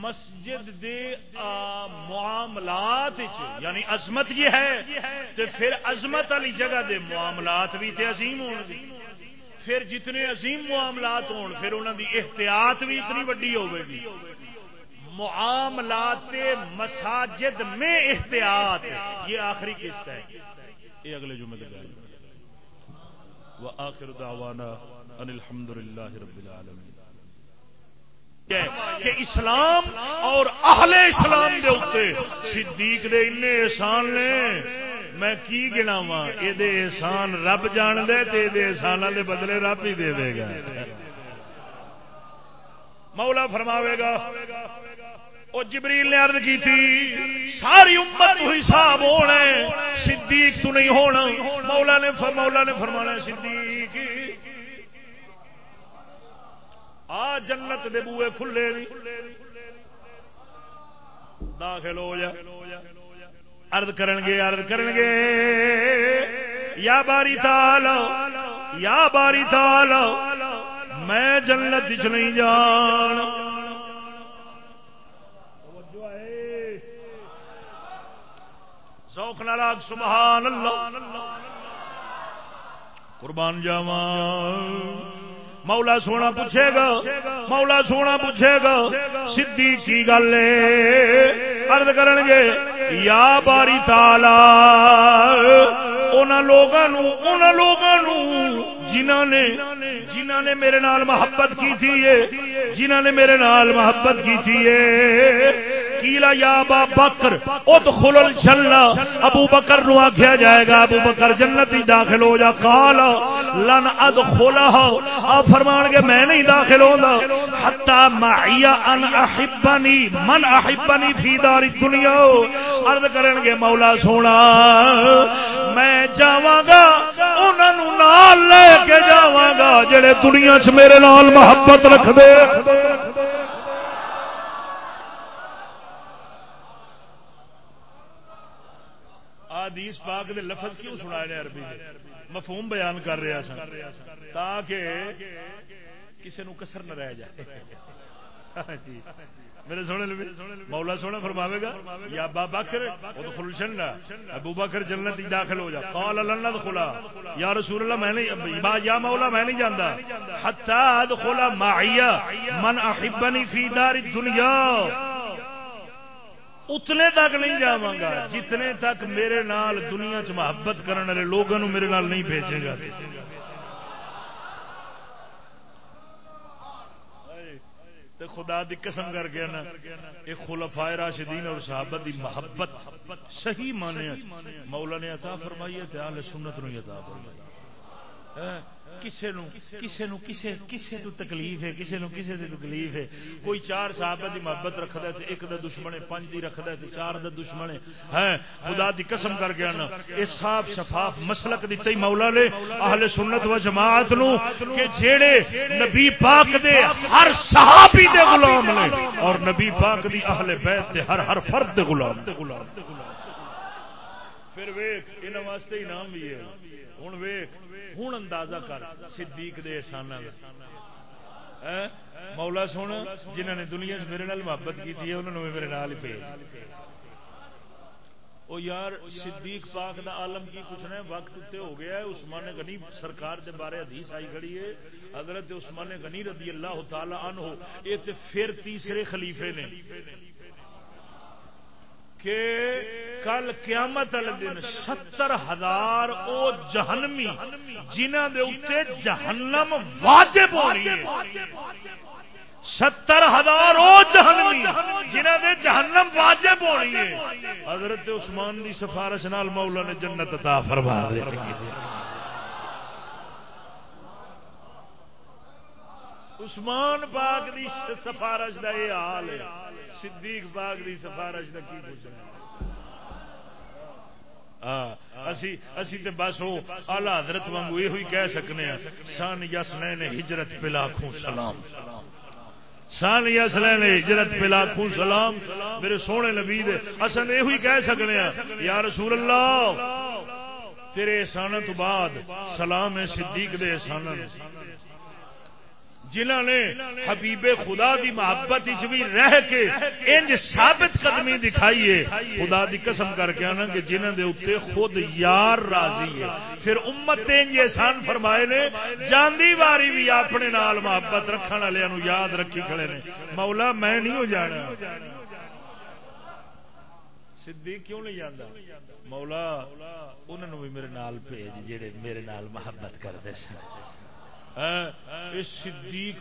مسجد دے معاملات یعنی عظمت یہ ہے تو پھر عظمت والی جگہ دے معاملات بھی تے عظیم ہو پھر جتنے عظیم معاملات ہون، پھر انہوں دی احتیاط بھی اتنی وڈی ہوگی معاملات مساجد میں احتیاط، یہ آخری قسط ہے۔ یہ اگلے جمعے کے بعد وآخر دعوانا ان الحمد للہ رب العالمین۔ کہ اسلام اور اہل اسلام دے اتنے صدیق دے ان احسان نے میں کی گنا وا یہ احسان رب جان دے تے دے احسان دے بدلے رب ہی دے دے گا۔ مولا فرماوے گا وہ جبریل نے عرض کی تھی، ساری امت تو حساب ہونا ہے، صدیق تو نہیں ہونا۔ مولا نے مولا نے فرمانا صدیق، آ جنت دے بوئے کھلے نہیں داخل ہو جا۔ ارد کرنگے ارد کرنگے۔ یا باری تال یا باری تال میں جنت چ نہیں جان۔ سوکھ نالاگ سبحان اللہ۔ قربان جاوا مولا سونا پوچھے گا، مولا سونا پوچھے گا سدھی کی گل ارد کرن گے، یا باری تالا ان لوگوں جنہوں نے جنہوں نے میرے نال محبت کی تھی جنہوں نے میرے نال محبت کی تھی کیلا یا ابا بکر ادخل الجنہ ابو بکر نو آکھیا جائے گا، ابو بکر جنت ہی داخل ہو جا۔ قال، لن ادخلها ا فرمان گے، میں نہیں داخل ہوندا۔ حتا معي ان احبني من احبني فی دار الدنيا عرض کرن گے، مولا سونا، میں جاواں گا، انہاں نو نال لے کے جاواں گا، جڑے دنیا چ میرے نال محبت رکھ دے حدیث پاک دے لفظ کیوں سنا نے عربی مفہوم بیان کر رہا سا تاکہ کسی نو کسر نہ رہ جائے۔ ہاں جی۔ میرے سونے مولا سونا فرماوے گا، یا ابا بکر، ادخل الجنہ۔ ابو بکر جنت داخل ہو جا۔ قال لن ندخلا۔ یا رسول اللہ، میں نہیں، یا مولا، میں نہیں جاندا حتا ادخل معي من احبني في دار الدنيا اتنے تک نہیں جاواں گا۔ جتنے تک میرے نال دنیا چ محبت کرنے والے لوگوں میرے نال نہیں بھیجے گا۔ خدا دی قسم کر کے نا، یہ خلفائے راشدین اور صحابت دی محبت صحیح مانے مولا نے عطا فرمائی ہے تے اہل سنت نو عطا فرمائی کسے نو کسے نو، کسے کسے تو تکلیف ہے، کسے نو، کسے سے تکلیف ہے۔ کوئی چار صحابہ دی محبت رکھدا ہے تے ایک دا دشمن ہے، پنج دی رکھدا ہے تے چار دا دشمن ہے۔ ہیں خدا دی قسم کر کے نا اے صاف شفاف مسلک مولا نے اہل سنت و جماعت نو، کہ جیڑے نبی پاک دے ہر صحابی دے غلام نے، اور نبی پاک دی اہل بیت دے ہر ہر فرد دے غلام۔ پھر ویخ ان واسطے انعام بھی ہے۔ ہوں ویخ ہوں اندازہ کر صدیق دے احسان مولا سن جنہوں نے دنیا سے میرے نال محبت کی تھی انہوں نے میرے نال بھیج او یار، صدیق پاک دا عالم کی کچھ نہیں وقت تے ہو گیا ہے، عثمان غنی سرکار دے بارے حدیث آئی کھڑی ہے۔ حضرت عثمان غنی رضی اللہ تعالی عنہ، یہ تے پھر تیسرے خلیفے نے۔ کہ کل قیامت والے دن ستر ہزار او جہنمی جنہ دے اتنے جہنم واجب ہو رہی ہے۔ ستر ہزار او جہنمی جنہ دے جہنم واجب ہو رہی ہے۔ حضرت عثمان دی سفارش نال مولا نے جنت عطا فرما دے۔ عثمان پاک دی سفارش دا یہ حال ہے۔ صدیق پاک دی سفارش دا کی پوچھنا ہاں، بس وہ آلہ حضرت وانگو یہ ہوئی کہہ سکنے ہیں۔ شان یسنین ہجرت پہ لاکھوں سلام۔ شان یسنین ہجرت پہ لاکھوں سلام۔ میرے سونے نبی دے اصل یہ ہوئی کہہ سکنے ہیں۔ یا رسول اللہ، تیرے احسانت بعد سلام ہے صدیق دے احسانت جنہ نے حبیب خدا دی محبت بھی رہ کے انج ثابت قدمی دکھائی ہے، خدا دی قسم کر کے آنا کہ جنہ دے اتنے خود یار راضی ہے۔ پھر امت انج احسان فرمائے نے، جاندی واری بھی اپنے نال محبت رکھنے والے یاد رکھی کھڑے نے۔ مولا، میں نہیں ہو جانا۔ صدیق کیوں نہیں جانا مولا انہوں بھی میرے نال بھیج، جڑے میرے نال محبت کرتے سن۔ صدیق